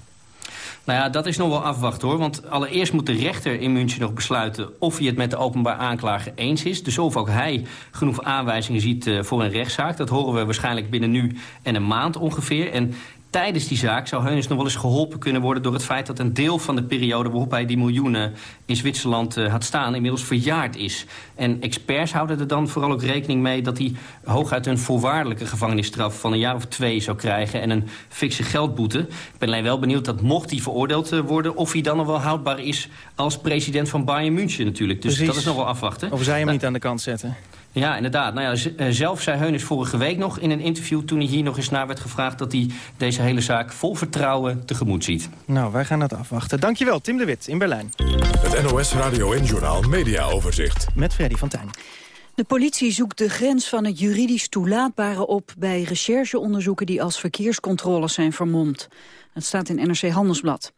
Nou ja, dat is nog wel afwachten hoor. Want allereerst moet de rechter in München nog besluiten... of hij het met de openbaar aanklager eens is. Dus of ook hij genoeg aanwijzingen ziet uh, voor een rechtszaak. Dat horen we waarschijnlijk binnen nu en een maand ongeveer. En tijdens die zaak zou Heunis nog wel eens geholpen kunnen worden... door het feit dat een deel van de periode waarop hij die miljoenen in Zwitserland uh, had staan... inmiddels verjaard is. En experts houden er dan vooral ook rekening mee... dat hij hooguit een voorwaardelijke gevangenisstraf van een jaar of twee zou krijgen... en een fikse geldboete. Ik ben alleen wel benieuwd dat mocht hij veroordeeld uh, worden... of hij dan nog wel houdbaar is als president van Bayern München natuurlijk. Dus Precies. dat is nog wel afwachten. Of zij hem nou, niet aan de kant zetten? Ja, inderdaad. Nou ja, zelf zei Heunis vorige week nog in een interview... toen hij hier nog eens naar werd gevraagd... dat hij deze hele zaak vol vertrouwen tegemoet ziet. Nou, wij gaan het afwachten. Dankjewel, Tim de Wit in Berlijn. Het NOS Radio en Journaal Media Overzicht. Met Freddy van Tijn. De politie zoekt de grens van het juridisch toelaatbare op... bij rechercheonderzoeken die als verkeerscontroles zijn vermomd. Dat staat in NRC Handelsblad.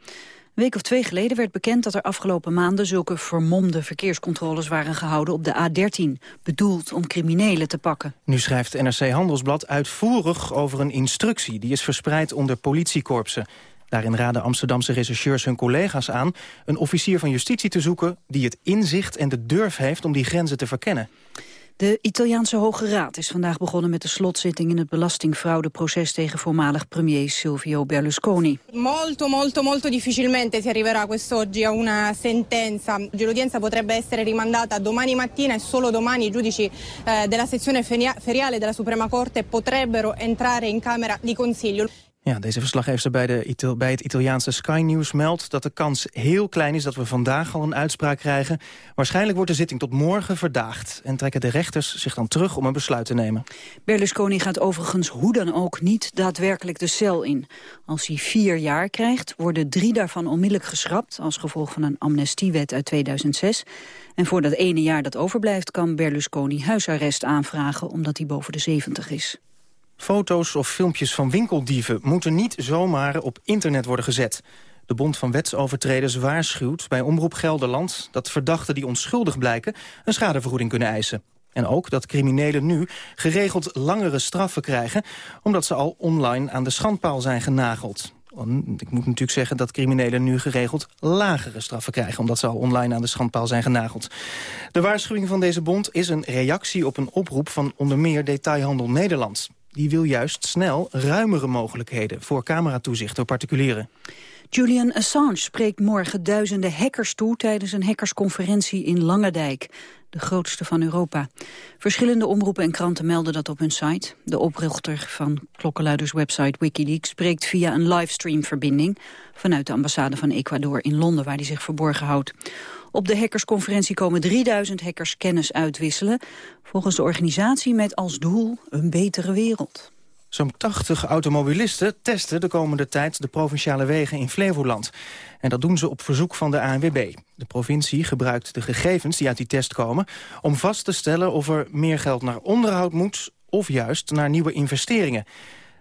Een week of twee geleden werd bekend dat er afgelopen maanden zulke vermomde verkeerscontroles waren gehouden op de A13, bedoeld om criminelen te pakken. Nu schrijft NRC Handelsblad uitvoerig over een instructie die is verspreid onder politiekorpsen. Daarin raden Amsterdamse rechercheurs hun collega's aan een officier van justitie te zoeken die het inzicht en de durf heeft om die grenzen te verkennen. De Italiaanse Hoge Raad is vandaag begonnen met de slotzitting in het belastingfraudeproces tegen voormalig premier Silvio Berlusconi. Molto, molto, molto difficilmente si arriverà quest'oggi a una sentenza. L'udienza potrebbe essere rimandata domani mattina e solo domani i giudici eh, della sezione feriale della Suprema Corte potrebbero entrare in Camera di Consiglio. Ja, deze verslaggever bij, de, bij het Italiaanse Sky News meldt dat de kans heel klein is dat we vandaag al een uitspraak krijgen. Waarschijnlijk wordt de zitting tot morgen verdaagd en trekken de rechters zich dan terug om een besluit te nemen. Berlusconi gaat overigens hoe dan ook niet daadwerkelijk de cel in. Als hij vier jaar krijgt, worden drie daarvan onmiddellijk geschrapt als gevolg van een amnestiewet uit 2006. En voor dat ene jaar dat overblijft kan Berlusconi huisarrest aanvragen omdat hij boven de 70 is. Foto's of filmpjes van winkeldieven moeten niet zomaar op internet worden gezet. De Bond van Wetsovertreders waarschuwt bij Omroep Gelderland... dat verdachten die onschuldig blijken een schadevergoeding kunnen eisen. En ook dat criminelen nu geregeld langere straffen krijgen... omdat ze al online aan de schandpaal zijn genageld. Ik moet natuurlijk zeggen dat criminelen nu geregeld lagere straffen krijgen... omdat ze al online aan de schandpaal zijn genageld. De waarschuwing van deze bond is een reactie op een oproep van onder meer Detailhandel Nederland. Die wil juist snel ruimere mogelijkheden voor cameratoezicht door particulieren. Julian Assange spreekt morgen duizenden hackers toe... tijdens een hackersconferentie in Langendijk, de grootste van Europa. Verschillende omroepen en kranten melden dat op hun site. De oprichter van klokkenluiderswebsite Wikileaks... spreekt via een livestreamverbinding... vanuit de ambassade van Ecuador in Londen, waar hij zich verborgen houdt. Op de hackersconferentie komen 3000 hackers kennis uitwisselen... volgens de organisatie met als doel een betere wereld. Zo'n 80 automobilisten testen de komende tijd de provinciale wegen in Flevoland. En dat doen ze op verzoek van de ANWB. De provincie gebruikt de gegevens die uit die test komen... om vast te stellen of er meer geld naar onderhoud moet... of juist naar nieuwe investeringen.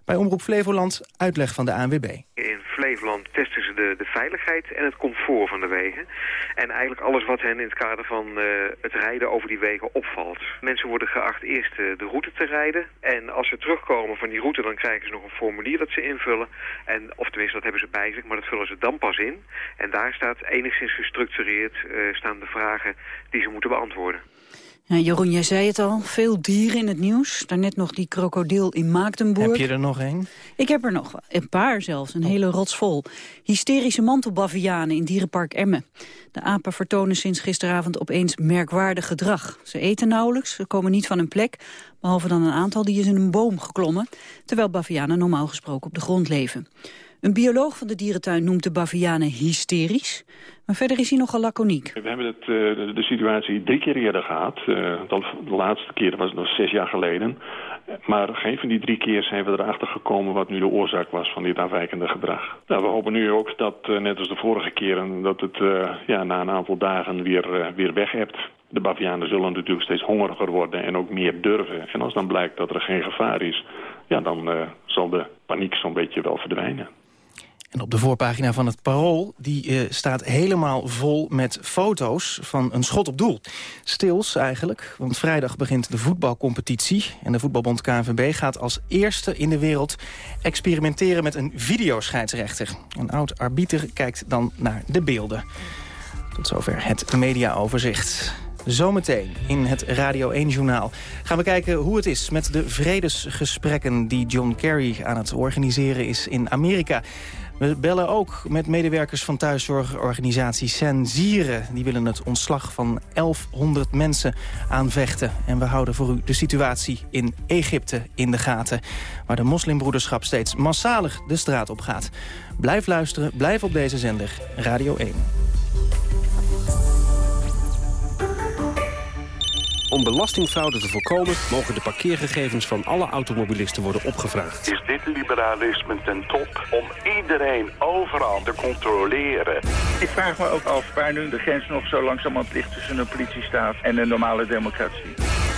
Bij Omroep Flevoland uitleg van de ANWB. In Flevoland testen ze de, de veiligheid en het comfort van de wegen. En eigenlijk alles wat hen in het kader van eh, het rijden over die wegen opvalt. Mensen worden geacht eerst eh, de route te rijden. En als ze terugkomen van die route, dan krijgen ze nog een formulier dat ze invullen. En, of tenminste, dat hebben ze bij zich, maar dat vullen ze dan pas in. En daar staat enigszins gestructureerd eh, staan de vragen die ze moeten beantwoorden. Ja, Jeroen, jij zei het al, veel dieren in het nieuws. Daarnet nog die krokodil in Maagdenburg. Heb je er nog een? Ik heb er nog een paar zelfs, een hele rots vol. Hysterische mantelbavianen in dierenpark Emmen. De apen vertonen sinds gisteravond opeens merkwaardig gedrag. Ze eten nauwelijks, ze komen niet van hun plek... behalve dan een aantal die is in een boom geklommen... terwijl bavianen normaal gesproken op de grond leven. Een bioloog van de dierentuin noemt de bavianen hysterisch... maar verder is hij nogal laconiek. We hebben het, eh, de, situatie drie keer eerder gehad. Eh, de laatste keer was nog zes jaar geleden. Maar geen van die drie keer zijn we erachter gekomen wat nu de oorzaak was van dit afwijkende gedrag. Nou, we hopen nu ook dat, eh, net als de vorige keren, dat het ja, na een aantal dagen weer, weer weg hebt. De bavianen zullen natuurlijk steeds hongeriger worden en ook meer durven. En als dan blijkt dat er geen gevaar is, ja, dan zal de paniek zo'n beetje wel verdwijnen. En op de voorpagina van het Parool die, eh, staat helemaal vol met foto's van een schot op doel. Stils eigenlijk, want vrijdag begint de voetbalcompetitie... en de voetbalbond KNVB gaat als eerste in de wereld experimenteren met een videoscheidsrechter. Een oud-arbiter kijkt dan naar de beelden. Tot zover het mediaoverzicht. Zometeen in het Radio 1-journaal gaan we kijken hoe het is... met de vredesgesprekken die John Kerry aan het organiseren is in Amerika. We bellen ook met medewerkers van thuiszorgorganisatie Senzire. Die willen het ontslag van 1100 mensen aanvechten. En we houden voor u de situatie in Egypte in de gaten... waar de moslimbroederschap steeds massalig de straat op gaat. Blijf luisteren, blijf op deze zender, Radio 1. Om belastingfraude te voorkomen mogen de parkeergegevens van alle automobilisten worden opgevraagd. Is dit liberalisme ten top om iedereen overal te controleren? Ik vraag me ook af waar nu de grens nog zo langzamerhand ligt tussen een politiestaat en een normale democratie.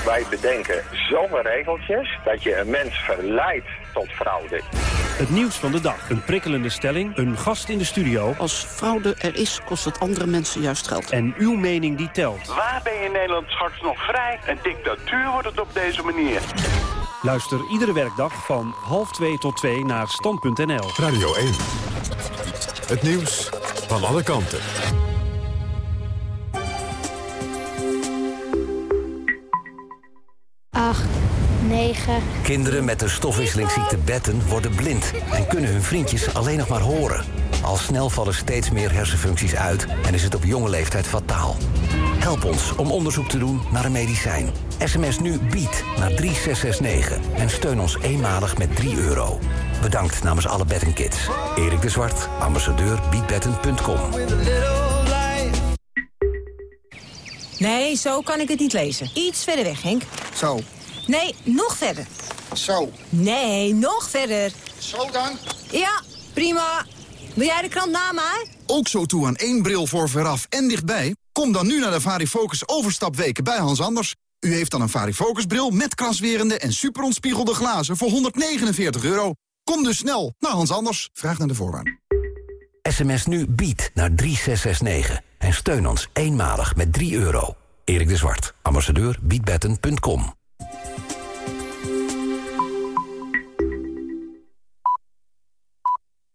Wij bedenken zoveel regeltjes dat je een mens verleidt tot fraude. Het nieuws van de dag. Een prikkelende stelling, een gast in de studio. Als fraude er is, kost het andere mensen juist geld. En uw mening die telt. Waar ben je in Nederland straks nog vrij? Een dictatuur wordt het op deze manier. Luister iedere werkdag van half twee tot twee naar stand.nl. Radio 1. Het nieuws van alle kanten. Kinderen met de stofwisselingsziekte Betten worden blind en kunnen hun vriendjes alleen nog maar horen. Al snel vallen steeds meer hersenfuncties uit en is het op jonge leeftijd fataal. Help ons om onderzoek te doen naar een medicijn. SMS nu BIED naar 3669 en steun ons eenmalig met 3 euro. Bedankt namens alle Betten Kids. Erik de Zwart, ambassadeur biedbetten.com. Nee, zo kan ik het niet lezen. Iets verder weg, Henk. Zo. Nee, nog verder. Zo. Nee, nog verder. Zo dan? Ja, prima. Wil jij de krant na mij? Ook zo toe aan één bril voor veraf en dichtbij? Kom dan nu naar de Varifocus overstapweken bij Hans Anders. U heeft dan een Varifocus bril met kraswerende en superontspiegelde glazen voor 149 euro. Kom dus snel naar Hans Anders. Vraag naar de voorwaarden. SMS nu BIED naar 3669 en steun ons eenmalig met 3 euro. Erik de Zwart, ambassadeur biedbetten.com.